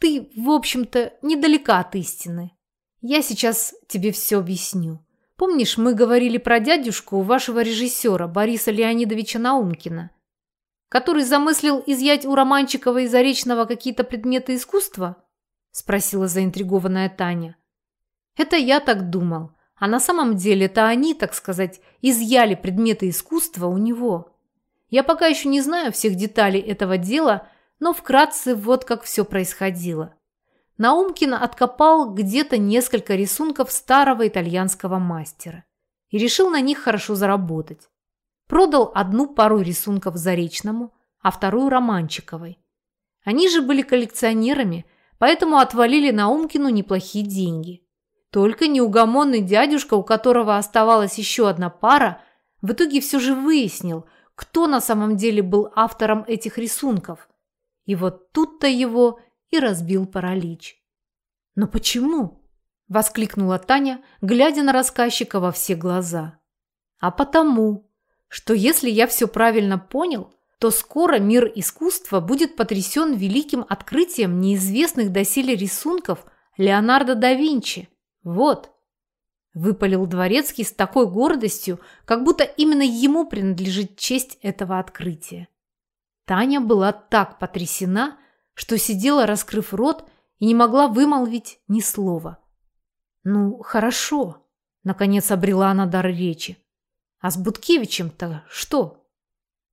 Ты, в общем-то, недалека от истины. Я сейчас тебе все объясню. Помнишь, мы говорили про дядюшку вашего режиссера Бориса Леонидовича Наумкина, который замыслил изъять у Романчикова и Заречного какие-то предметы искусства? Спросила заинтригованная Таня. Это я так думал. А на самом деле это они, так сказать, изъяли предметы искусства у него. Я пока еще не знаю всех деталей этого дела, но вкратце вот как все происходило. Наумкин откопал где-то несколько рисунков старого итальянского мастера и решил на них хорошо заработать. Продал одну пару рисунков Заречному, а вторую Романчиковой. Они же были коллекционерами, поэтому отвалили Наумкину неплохие деньги. Только неугомонный дядюшка, у которого оставалась еще одна пара, в итоге все же выяснил, кто на самом деле был автором этих рисунков. И вот тут-то его и разбил паралич. «Но почему?» – воскликнула Таня, глядя на рассказчика во все глаза. «А потому, что если я все правильно понял, то скоро мир искусства будет потрясен великим открытием неизвестных доселе рисунков Леонардо да Винчи. Вот!» Выпалил Дворецкий с такой гордостью, как будто именно ему принадлежит честь этого открытия. Таня была так потрясена, что сидела, раскрыв рот, и не могла вымолвить ни слова. «Ну, хорошо», — наконец обрела она дар речи. «А с Буткевичем-то что?»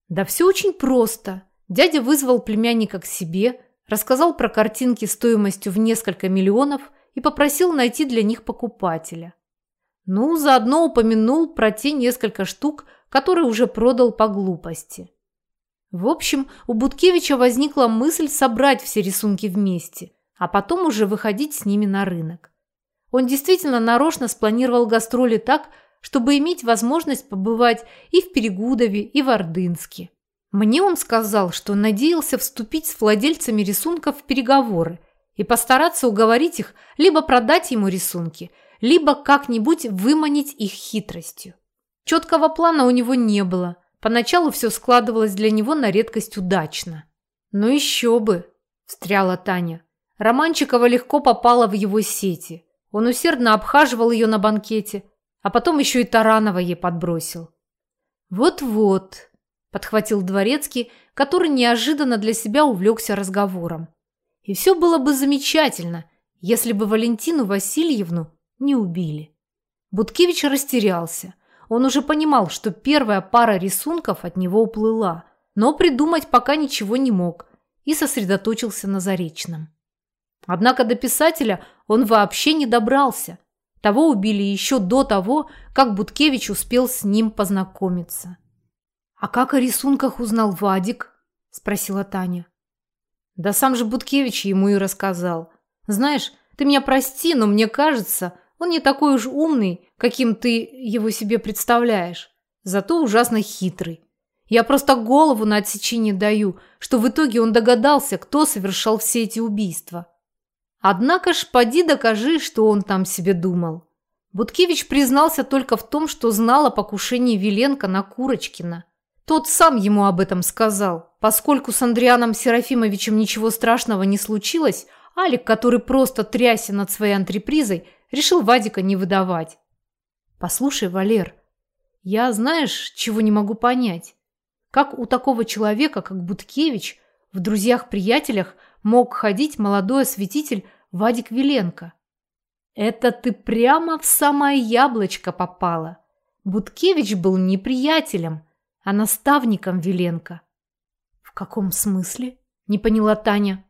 «Да все очень просто. Дядя вызвал племянника к себе, рассказал про картинки стоимостью в несколько миллионов и попросил найти для них покупателя. Ну, заодно упомянул про те несколько штук, которые уже продал по глупости. В общем, у Буткевича возникла мысль собрать все рисунки вместе, а потом уже выходить с ними на рынок. Он действительно нарочно спланировал гастроли так, чтобы иметь возможность побывать и в Перегудове, и в Ордынске. Мне он сказал, что надеялся вступить с владельцами рисунков в переговоры и постараться уговорить их либо продать ему рисунки, либо как-нибудь выманить их хитростью. Четкого плана у него не было. Поначалу все складывалось для него на редкость удачно. «Ну еще бы!» – встряла Таня. Романчикова легко попала в его сети. Он усердно обхаживал ее на банкете, а потом еще и Таранова ей подбросил. «Вот-вот», – подхватил Дворецкий, который неожиданно для себя увлекся разговором. «И все было бы замечательно, если бы Валентину Васильевну не убили». Буткевич растерялся. Он уже понимал, что первая пара рисунков от него уплыла, но придумать пока ничего не мог и сосредоточился на Заречном. Однако до писателя он вообще не добрался. Того убили еще до того, как Буткевич успел с ним познакомиться. «А как о рисунках узнал Вадик?» – спросила Таня. «Да сам же Буткевич ему и рассказал. Знаешь, ты меня прости, но мне кажется, он не такой уж умный, каким ты его себе представляешь. Зато ужасно хитрый. Я просто голову на отсечение даю, что в итоге он догадался, кто совершал все эти убийства. Однако ж поди докажи, что он там себе думал. Буткевич признался только в том, что знал о покушении Виленко на Курочкина. Тот сам ему об этом сказал. Поскольку с Андрианом Серафимовичем ничего страшного не случилось, Алик, который просто трясся над своей антрепризой, решил Вадика не выдавать. «Послушай, Валер, я, знаешь, чего не могу понять? Как у такого человека, как Буткевич, в друзьях-приятелях – мог ходить молодой осветитель Вадик Виленко. Это ты прямо в самое яблочко попала. Буткевич был не приятелем, а наставником Виленко. В каком смысле? Не поняла Таня.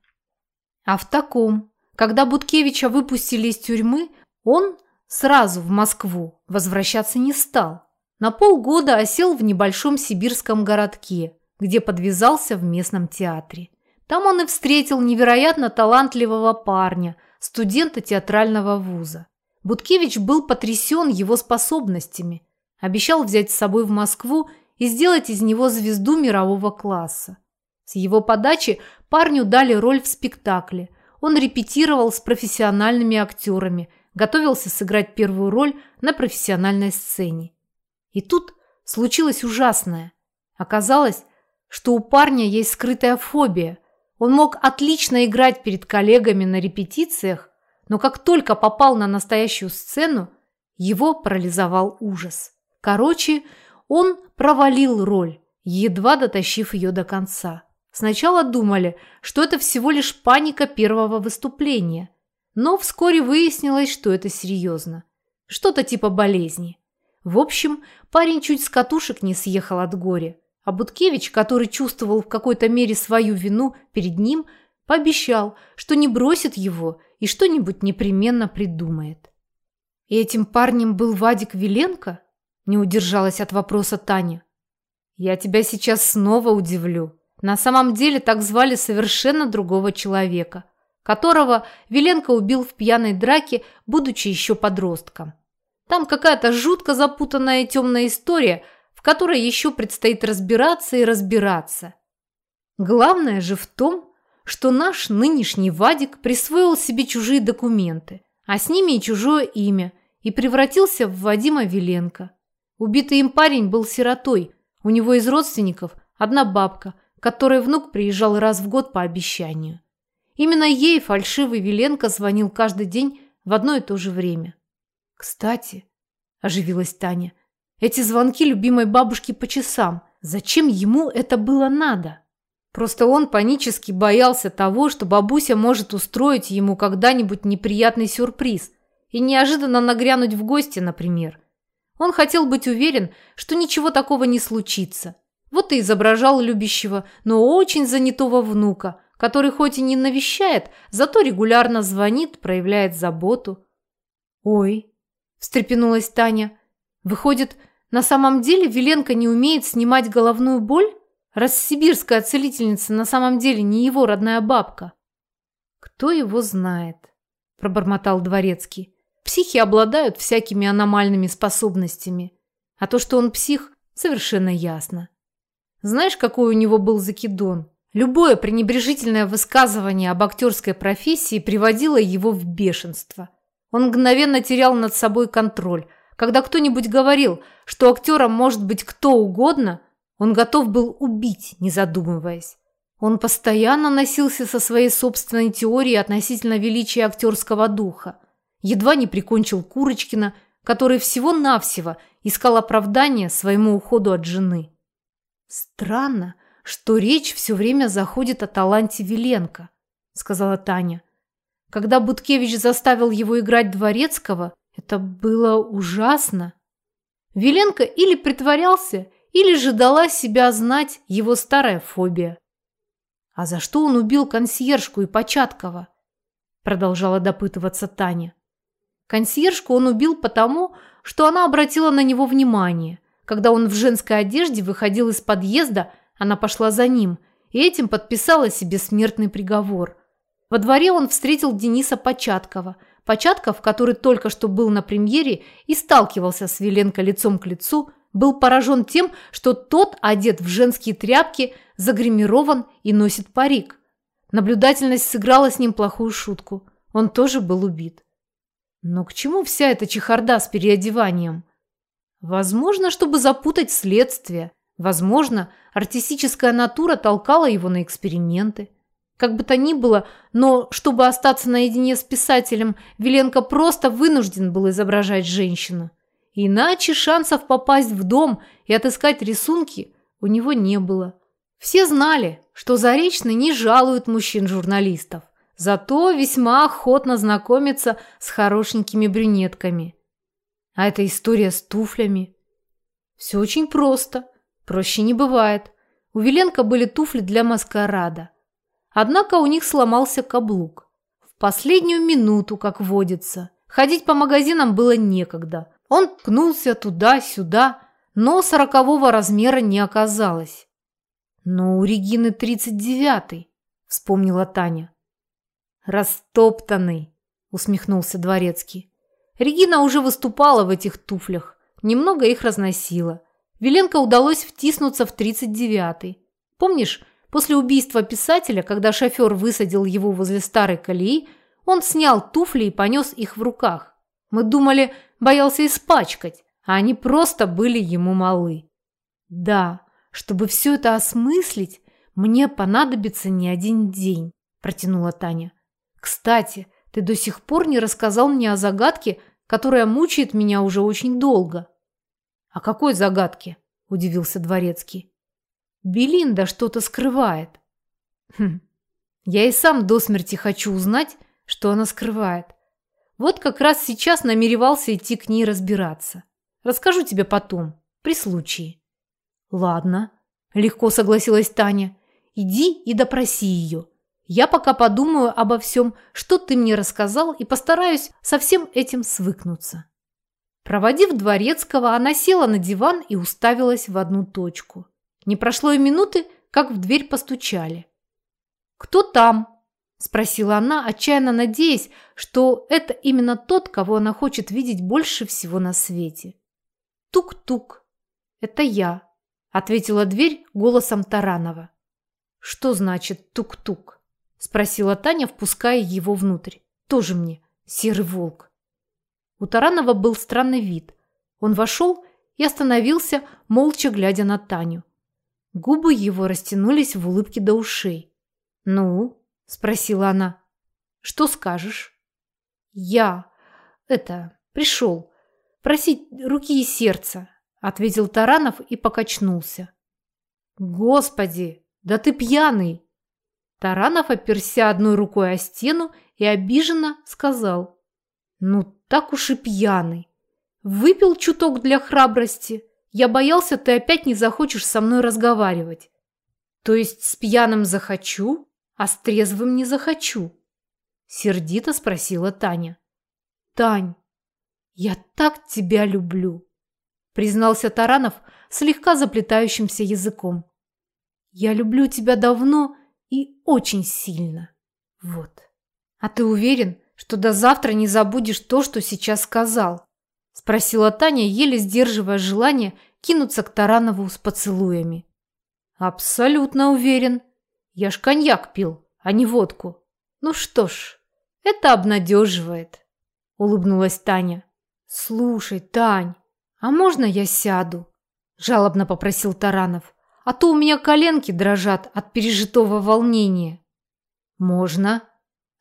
А в таком. Когда Буткевича выпустили из тюрьмы, он сразу в Москву возвращаться не стал. На полгода осел в небольшом сибирском городке, где подвязался в местном театре. Там он и встретил невероятно талантливого парня, студента театрального вуза. Буткевич был потрясен его способностями, обещал взять с собой в Москву и сделать из него звезду мирового класса. С его подачи парню дали роль в спектакле. Он репетировал с профессиональными актерами, готовился сыграть первую роль на профессиональной сцене. И тут случилось ужасное. Оказалось, что у парня есть скрытая фобия, он мог отлично играть перед коллегами на репетициях, но как только попал на настоящую сцену, его парализовал ужас. Короче, он провалил роль, едва дотащив ее до конца. Сначала думали, что это всего лишь паника первого выступления, но вскоре выяснилось, что это серьезно. Что-то типа болезни. В общем, парень чуть с катушек не съехал от горя. А Буткевич, который чувствовал в какой-то мере свою вину перед ним, пообещал, что не бросит его и что-нибудь непременно придумает. И этим парнем был Вадик Виленко? Не удержалась от вопроса Таня. Я тебя сейчас снова удивлю. На самом деле так звали совершенно другого человека, которого Виленко убил в пьяной драке, будучи еще подростком. Там какая-то жутко запутанная темная история – в которой еще предстоит разбираться и разбираться. Главное же в том, что наш нынешний Вадик присвоил себе чужие документы, а с ними и чужое имя, и превратился в Вадима Веленко. Убитый им парень был сиротой, у него из родственников одна бабка, которой внук приезжал раз в год по обещанию. Именно ей фальшивый Веленко звонил каждый день в одно и то же время. «Кстати», – оживилась Таня, эти звонки любимой бабушки по часам. Зачем ему это было надо? Просто он панически боялся того, что бабуся может устроить ему когда-нибудь неприятный сюрприз и неожиданно нагрянуть в гости, например. Он хотел быть уверен, что ничего такого не случится. Вот и изображал любящего, но очень занятого внука, который хоть и не навещает, зато регулярно звонит, проявляет заботу. «Ой!» – встрепенулась Таня. «Выходит, на самом деле Веленко не умеет снимать головную боль? Раз сибирская целительница на самом деле не его родная бабка?» «Кто его знает?» – пробормотал Дворецкий. «Психи обладают всякими аномальными способностями. А то, что он псих, совершенно ясно. Знаешь, какой у него был закидон? Любое пренебрежительное высказывание об актерской профессии приводило его в бешенство. Он мгновенно терял над собой контроль. Когда кто-нибудь говорил, что актером может быть кто угодно, он готов был убить, не задумываясь. Он постоянно носился со своей собственной теорией относительно величия актерского духа. Едва не прикончил Курочкина, который всего-навсего искал оправдание своему уходу от жены. Странно, что речь все время заходит о таланте Веленко, сказала Таня. Когда Буткевич заставил его играть Дворецкого, это было ужасно. Веленко или притворялся, или же дала себя знать его старая фобия. «А за что он убил консьержку и Початкова?» Продолжала допытываться Таня. Консьержку он убил потому, что она обратила на него внимание. Когда он в женской одежде выходил из подъезда, она пошла за ним и этим подписала себе смертный приговор. Во дворе он встретил Дениса Початкова. Початков, который только что был на премьере и сталкивался с Веленко лицом к лицу, был поражен тем, что тот одет в женские тряпки, загримирован и носит парик. Наблюдательность сыграла с ним плохую шутку. Он тоже был убит. Но к чему вся эта чехарда с переодеванием? Возможно, чтобы запутать следствие. Возможно, артистическая натура толкала его на эксперименты. Как бы то ни было, но чтобы остаться наедине с писателем, Веленко просто вынужден был изображать женщину. Иначе шансов попасть в дом и отыскать рисунки у него не было. Все знали, что Заречный не жалует мужчин-журналистов, зато весьма охотно знакомится с хорошенькими брюнетками. А эта история с туфлями? Все очень просто. Проще не бывает. У Веленко были туфли для маскарада. Однако у них сломался каблук. В последнюю минуту, как водится. Ходить по магазинам было некогда. Он ткнулся туда-сюда, но сорокового размера не оказалось. «Но у Регины тридцать девятый», — вспомнила Таня. «Растоптанный», — усмехнулся Дворецкий. Регина уже выступала в этих туфлях, немного их разносила. Веленко удалось втиснуться в 39-й. Помнишь, после убийства писателя, когда шофер высадил его возле старой колеи, он снял туфли и понес их в руках. Мы думали, боялся испачкать, а они просто были ему малы. Да, чтобы все это осмыслить, мне понадобится не один день, протянула Таня. Кстати, ты до сих пор не рассказал мне о загадке, которая мучает меня уже очень долго. «О какой загадке?» – удивился Дворецкий. «Белинда что-то скрывает». «Хм, я и сам до смерти хочу узнать, что она скрывает. Вот как раз сейчас намеревался идти к ней разбираться. Расскажу тебе потом, при случае». «Ладно», – легко согласилась Таня. «Иди и допроси ее. Я пока подумаю обо всем, что ты мне рассказал, и постараюсь со всем этим свыкнуться». Проводив Дворецкого, она села на диван и уставилась в одну точку. Не прошло и минуты, как в дверь постучали. «Кто там?» – спросила она, отчаянно надеясь, что это именно тот, кого она хочет видеть больше всего на свете. «Тук-тук. Это я», – ответила дверь голосом Таранова. «Что значит тук-тук?» – спросила Таня, впуская его внутрь. «Тоже мне серый волк». У Таранова был странный вид. Он вошел и остановился, молча глядя на Таню. Губы его растянулись в улыбке до ушей. «Ну?» – спросила она. «Что скажешь?» «Я... это... пришел. Просить руки и сердца», – ответил Таранов и покачнулся. «Господи, да ты пьяный!» Таранов оперся одной рукой о стену и обиженно сказал. «Ну так уж и пьяный. Выпил чуток для храбрости. Я боялся, ты опять не захочешь со мной разговаривать. То есть с пьяным захочу? а с трезвым не захочу. Сердито спросила Таня. Тань, я так тебя люблю, признался Таранов слегка заплетающимся языком. Я люблю тебя давно и очень сильно. Вот. А ты уверен, что до завтра не забудешь то, что сейчас сказал? Спросила Таня, еле сдерживая желание кинуться к Таранову с поцелуями. Абсолютно уверен. Я ж коньяк пил, а не водку. Ну что ж, это обнадеживает. Улыбнулась Таня. Слушай, Тань, а можно я сяду? Жалобно попросил Таранов. А то у меня коленки дрожат от пережитого волнения. Можно,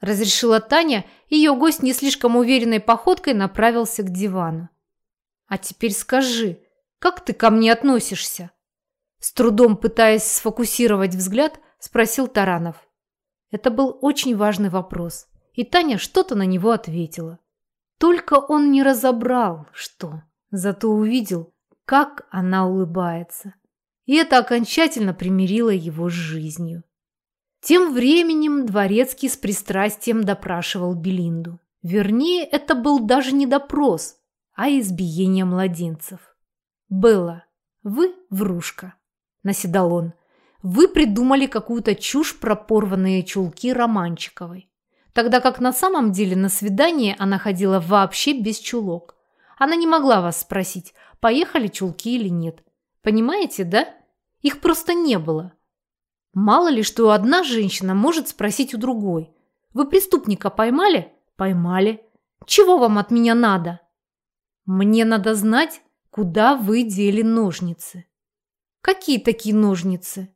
разрешила Таня, ее гость не слишком уверенной походкой направился к дивану. А теперь скажи, как ты ко мне относишься? С трудом пытаясь сфокусировать взгляд, спросил Таранов. Это был очень важный вопрос, и Таня что-то на него ответила. Только он не разобрал, что, зато увидел, как она улыбается. И это окончательно примирило его с жизнью. Тем временем Дворецкий с пристрастием допрашивал Белинду. Вернее, это был даже не допрос, а избиение младенцев. «Белла, вы врушка», – наседал он. «Вы придумали какую-то чушь про порванные чулки Романчиковой, тогда как на самом деле на свидание она ходила вообще без чулок. Она не могла вас спросить, поехали чулки или нет. Понимаете, да? Их просто не было. Мало ли, что одна женщина может спросить у другой. Вы преступника поймали? Поймали. Чего вам от меня надо? Мне надо знать, Куда вы дели ножницы? Какие такие ножницы?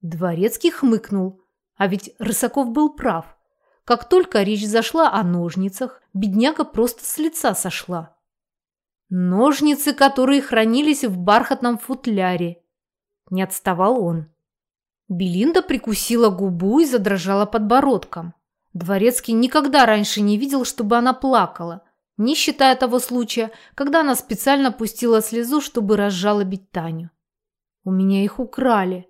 Дворецкий хмыкнул. А ведь Рысаков был прав. Как только речь зашла о ножницах, бедняга просто с лица сошла. Ножницы, которые хранились в бархатном футляре. Не отставал он. Белинда прикусила губу и задрожала подбородком. Дворецкий никогда раньше не видел, чтобы она плакала – не считая того случая, когда она специально пустила слезу, чтобы разжалобить Таню. «У меня их украли».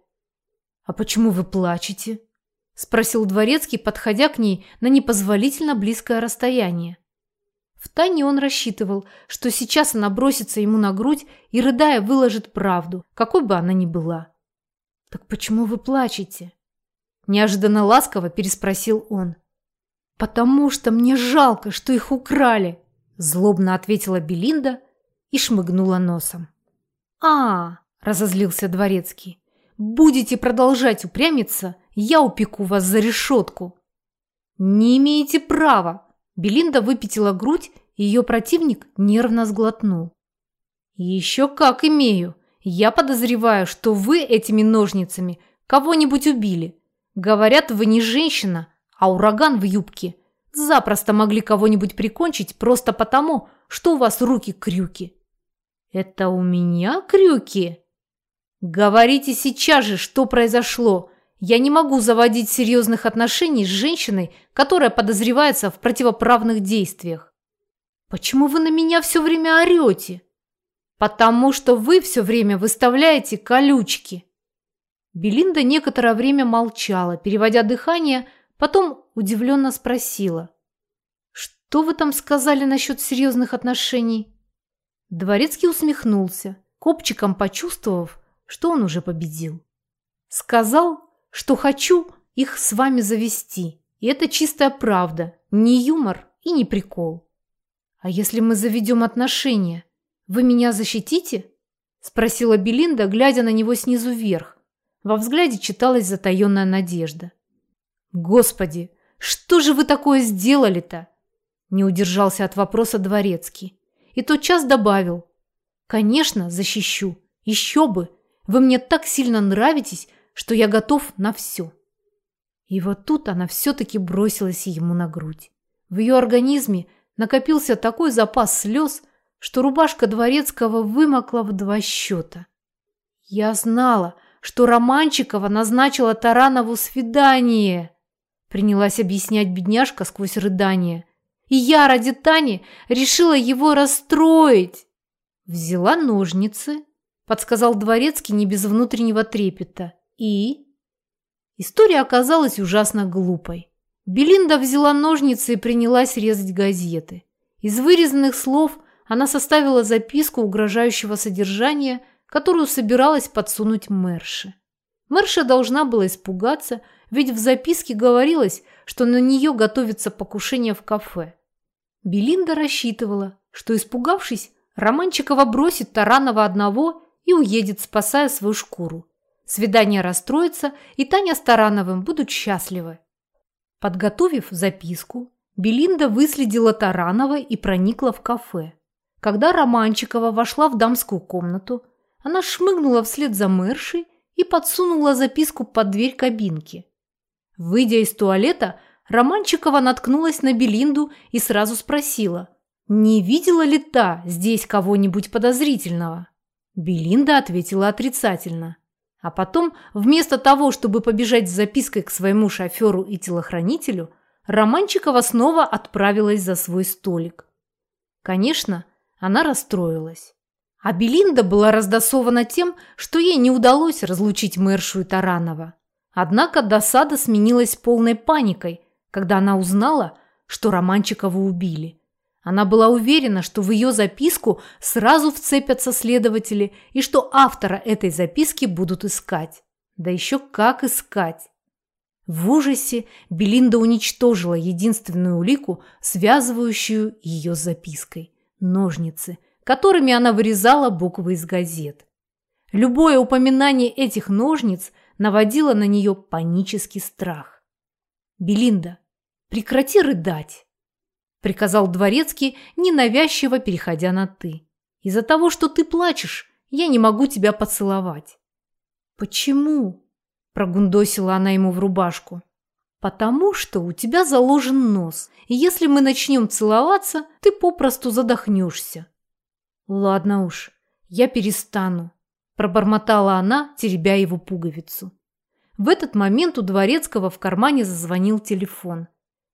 «А почему вы плачете?» – спросил Дворецкий, подходя к ней на непозволительно близкое расстояние. В Тане он рассчитывал, что сейчас она бросится ему на грудь и, рыдая, выложит правду, какой бы она ни была. «Так почему вы плачете?» Неожиданно ласково переспросил он. «Потому что мне жалко, что их украли», Злобно ответила Белинда и шмыгнула носом. а разозлился Дворецкий. «Будете продолжать упрямиться, я упеку вас за решетку». «Не имеете права!» Белинда выпятила грудь, и ее противник нервно сглотнул. «Еще как имею! Я подозреваю, что вы этими ножницами кого-нибудь убили. Говорят, вы не женщина, а ураган в юбке. Запросто могли кого-нибудь прикончить просто потому, что у вас руки крюки. Это у меня крюки? Говорите сейчас же, что произошло. Я не могу заводить серьезных отношений с женщиной, которая подозревается в противоправных действиях. Почему вы на меня все время орете? Потому что вы все время выставляете колючки. Белинда некоторое время молчала, переводя дыхание, Потом удивленно спросила. «Что вы там сказали насчет серьезных отношений?» Дворецкий усмехнулся, копчиком почувствовав, что он уже победил. «Сказал, что хочу их с вами завести, и это чистая правда, не юмор и не прикол. А если мы заведем отношения, вы меня защитите?» Спросила Белинда, глядя на него снизу вверх. Во взгляде читалась затаенная надежда. «Господи, что же вы такое сделали-то?» Не удержался от вопроса Дворецкий. И тотчас добавил. «Конечно, защищу. Еще бы. Вы мне так сильно нравитесь, что я готов на все». И вот тут она все-таки бросилась ему на грудь. В ее организме накопился такой запас слез, что рубашка Дворецкого вымокла в два счета. «Я знала, что Романчикова назначила Таранову свидание!» принялась объяснять бедняжка сквозь рыдание. И я ради Тани решила его расстроить. Взяла ножницы, подсказал дворецкий не без внутреннего трепета. И История оказалась ужасно глупой. Белинда взяла ножницы и принялась резать газеты. Из вырезанных слов она составила записку угрожающего содержания, которую собиралась подсунуть Мэрше. Мэрша должна была испугаться, ведь в записке говорилось, что на нее готовится покушение в кафе. Белинда рассчитывала, что, испугавшись, Романчикова бросит Таранова одного и уедет, спасая свою шкуру. Свидание расстроится, и Таня с Тарановым будут счастливы. Подготовив записку, Белинда выследила Таранова и проникла в кафе. Когда Романчикова вошла в дамскую комнату, она шмыгнула вслед за мэршей и подсунула записку под дверь кабинки. Выйдя из туалета, Романчикова наткнулась на Белинду и сразу спросила, не видела ли та здесь кого-нибудь подозрительного. Белинда ответила отрицательно. А потом, вместо того, чтобы побежать с запиской к своему шоферу и телохранителю, Романчикова снова отправилась за свой столик. Конечно, она расстроилась. А Белинда была раздосована тем, что ей не удалось разлучить Мэршу и Таранова. Однако досада сменилась полной паникой, когда она узнала, что Романчикову убили. Она была уверена, что в ее записку сразу вцепятся следователи и что автора этой записки будут искать. Да еще как искать! В ужасе Белинда уничтожила единственную улику, связывающую ее с запиской – ножницы, которыми она вырезала буквы из газет. Любое упоминание этих ножниц наводило на нее панический страх. «Белинда, прекрати рыдать!» Приказал дворецкий, ненавязчиво переходя на «ты». «Из-за того, что ты плачешь, я не могу тебя поцеловать». «Почему?» – прогундосила она ему в рубашку. «Потому что у тебя заложен нос, и если мы начнем целоваться, ты попросту задохнешься». «Ладно уж, я перестану», – пробормотала она, теребя его пуговицу. В этот момент у Дворецкого в кармане зазвонил телефон.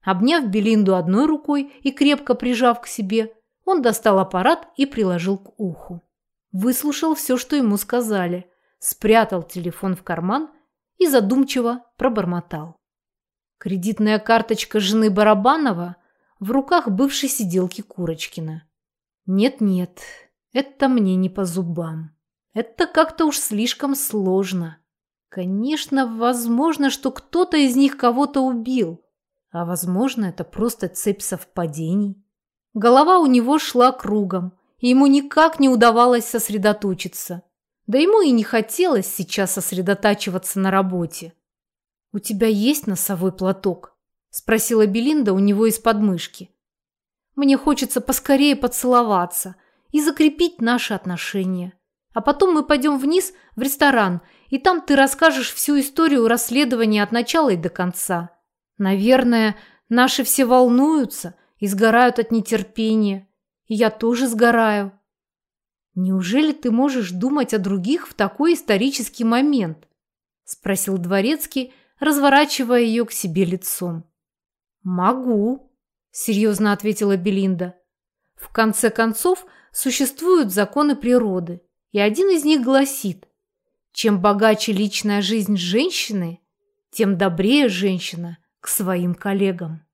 Обняв Белинду одной рукой и крепко прижав к себе, он достал аппарат и приложил к уху. Выслушал все, что ему сказали, спрятал телефон в карман и задумчиво пробормотал. Кредитная карточка жены Барабанова в руках бывшей сиделки Курочкина. Нет-нет, это мне не по зубам. Это как-то уж слишком сложно. Конечно, возможно, что кто-то из них кого-то убил – а возможно, это просто цепь совпадений. Голова у него шла кругом, и ему никак не удавалось сосредоточиться. Да ему и не хотелось сейчас сосредотачиваться на работе. «У тебя есть носовой платок?» – спросила Белинда у него из подмышки. «Мне хочется поскорее поцеловаться и закрепить наши отношения. А потом мы пойдем вниз в ресторан, и там ты расскажешь всю историю расследования от начала и до конца». Наверное, наши все волнуются и сгорают от нетерпения. И я тоже сгораю. Неужели ты можешь думать о других в такой исторический момент? Спросил Дворецкий, разворачивая ее к себе лицом. Могу, серьезно ответила Белинда. В конце концов, существуют законы природы, и один из них гласит, чем богаче личная жизнь женщины, тем добрее женщина – к своим коллегам.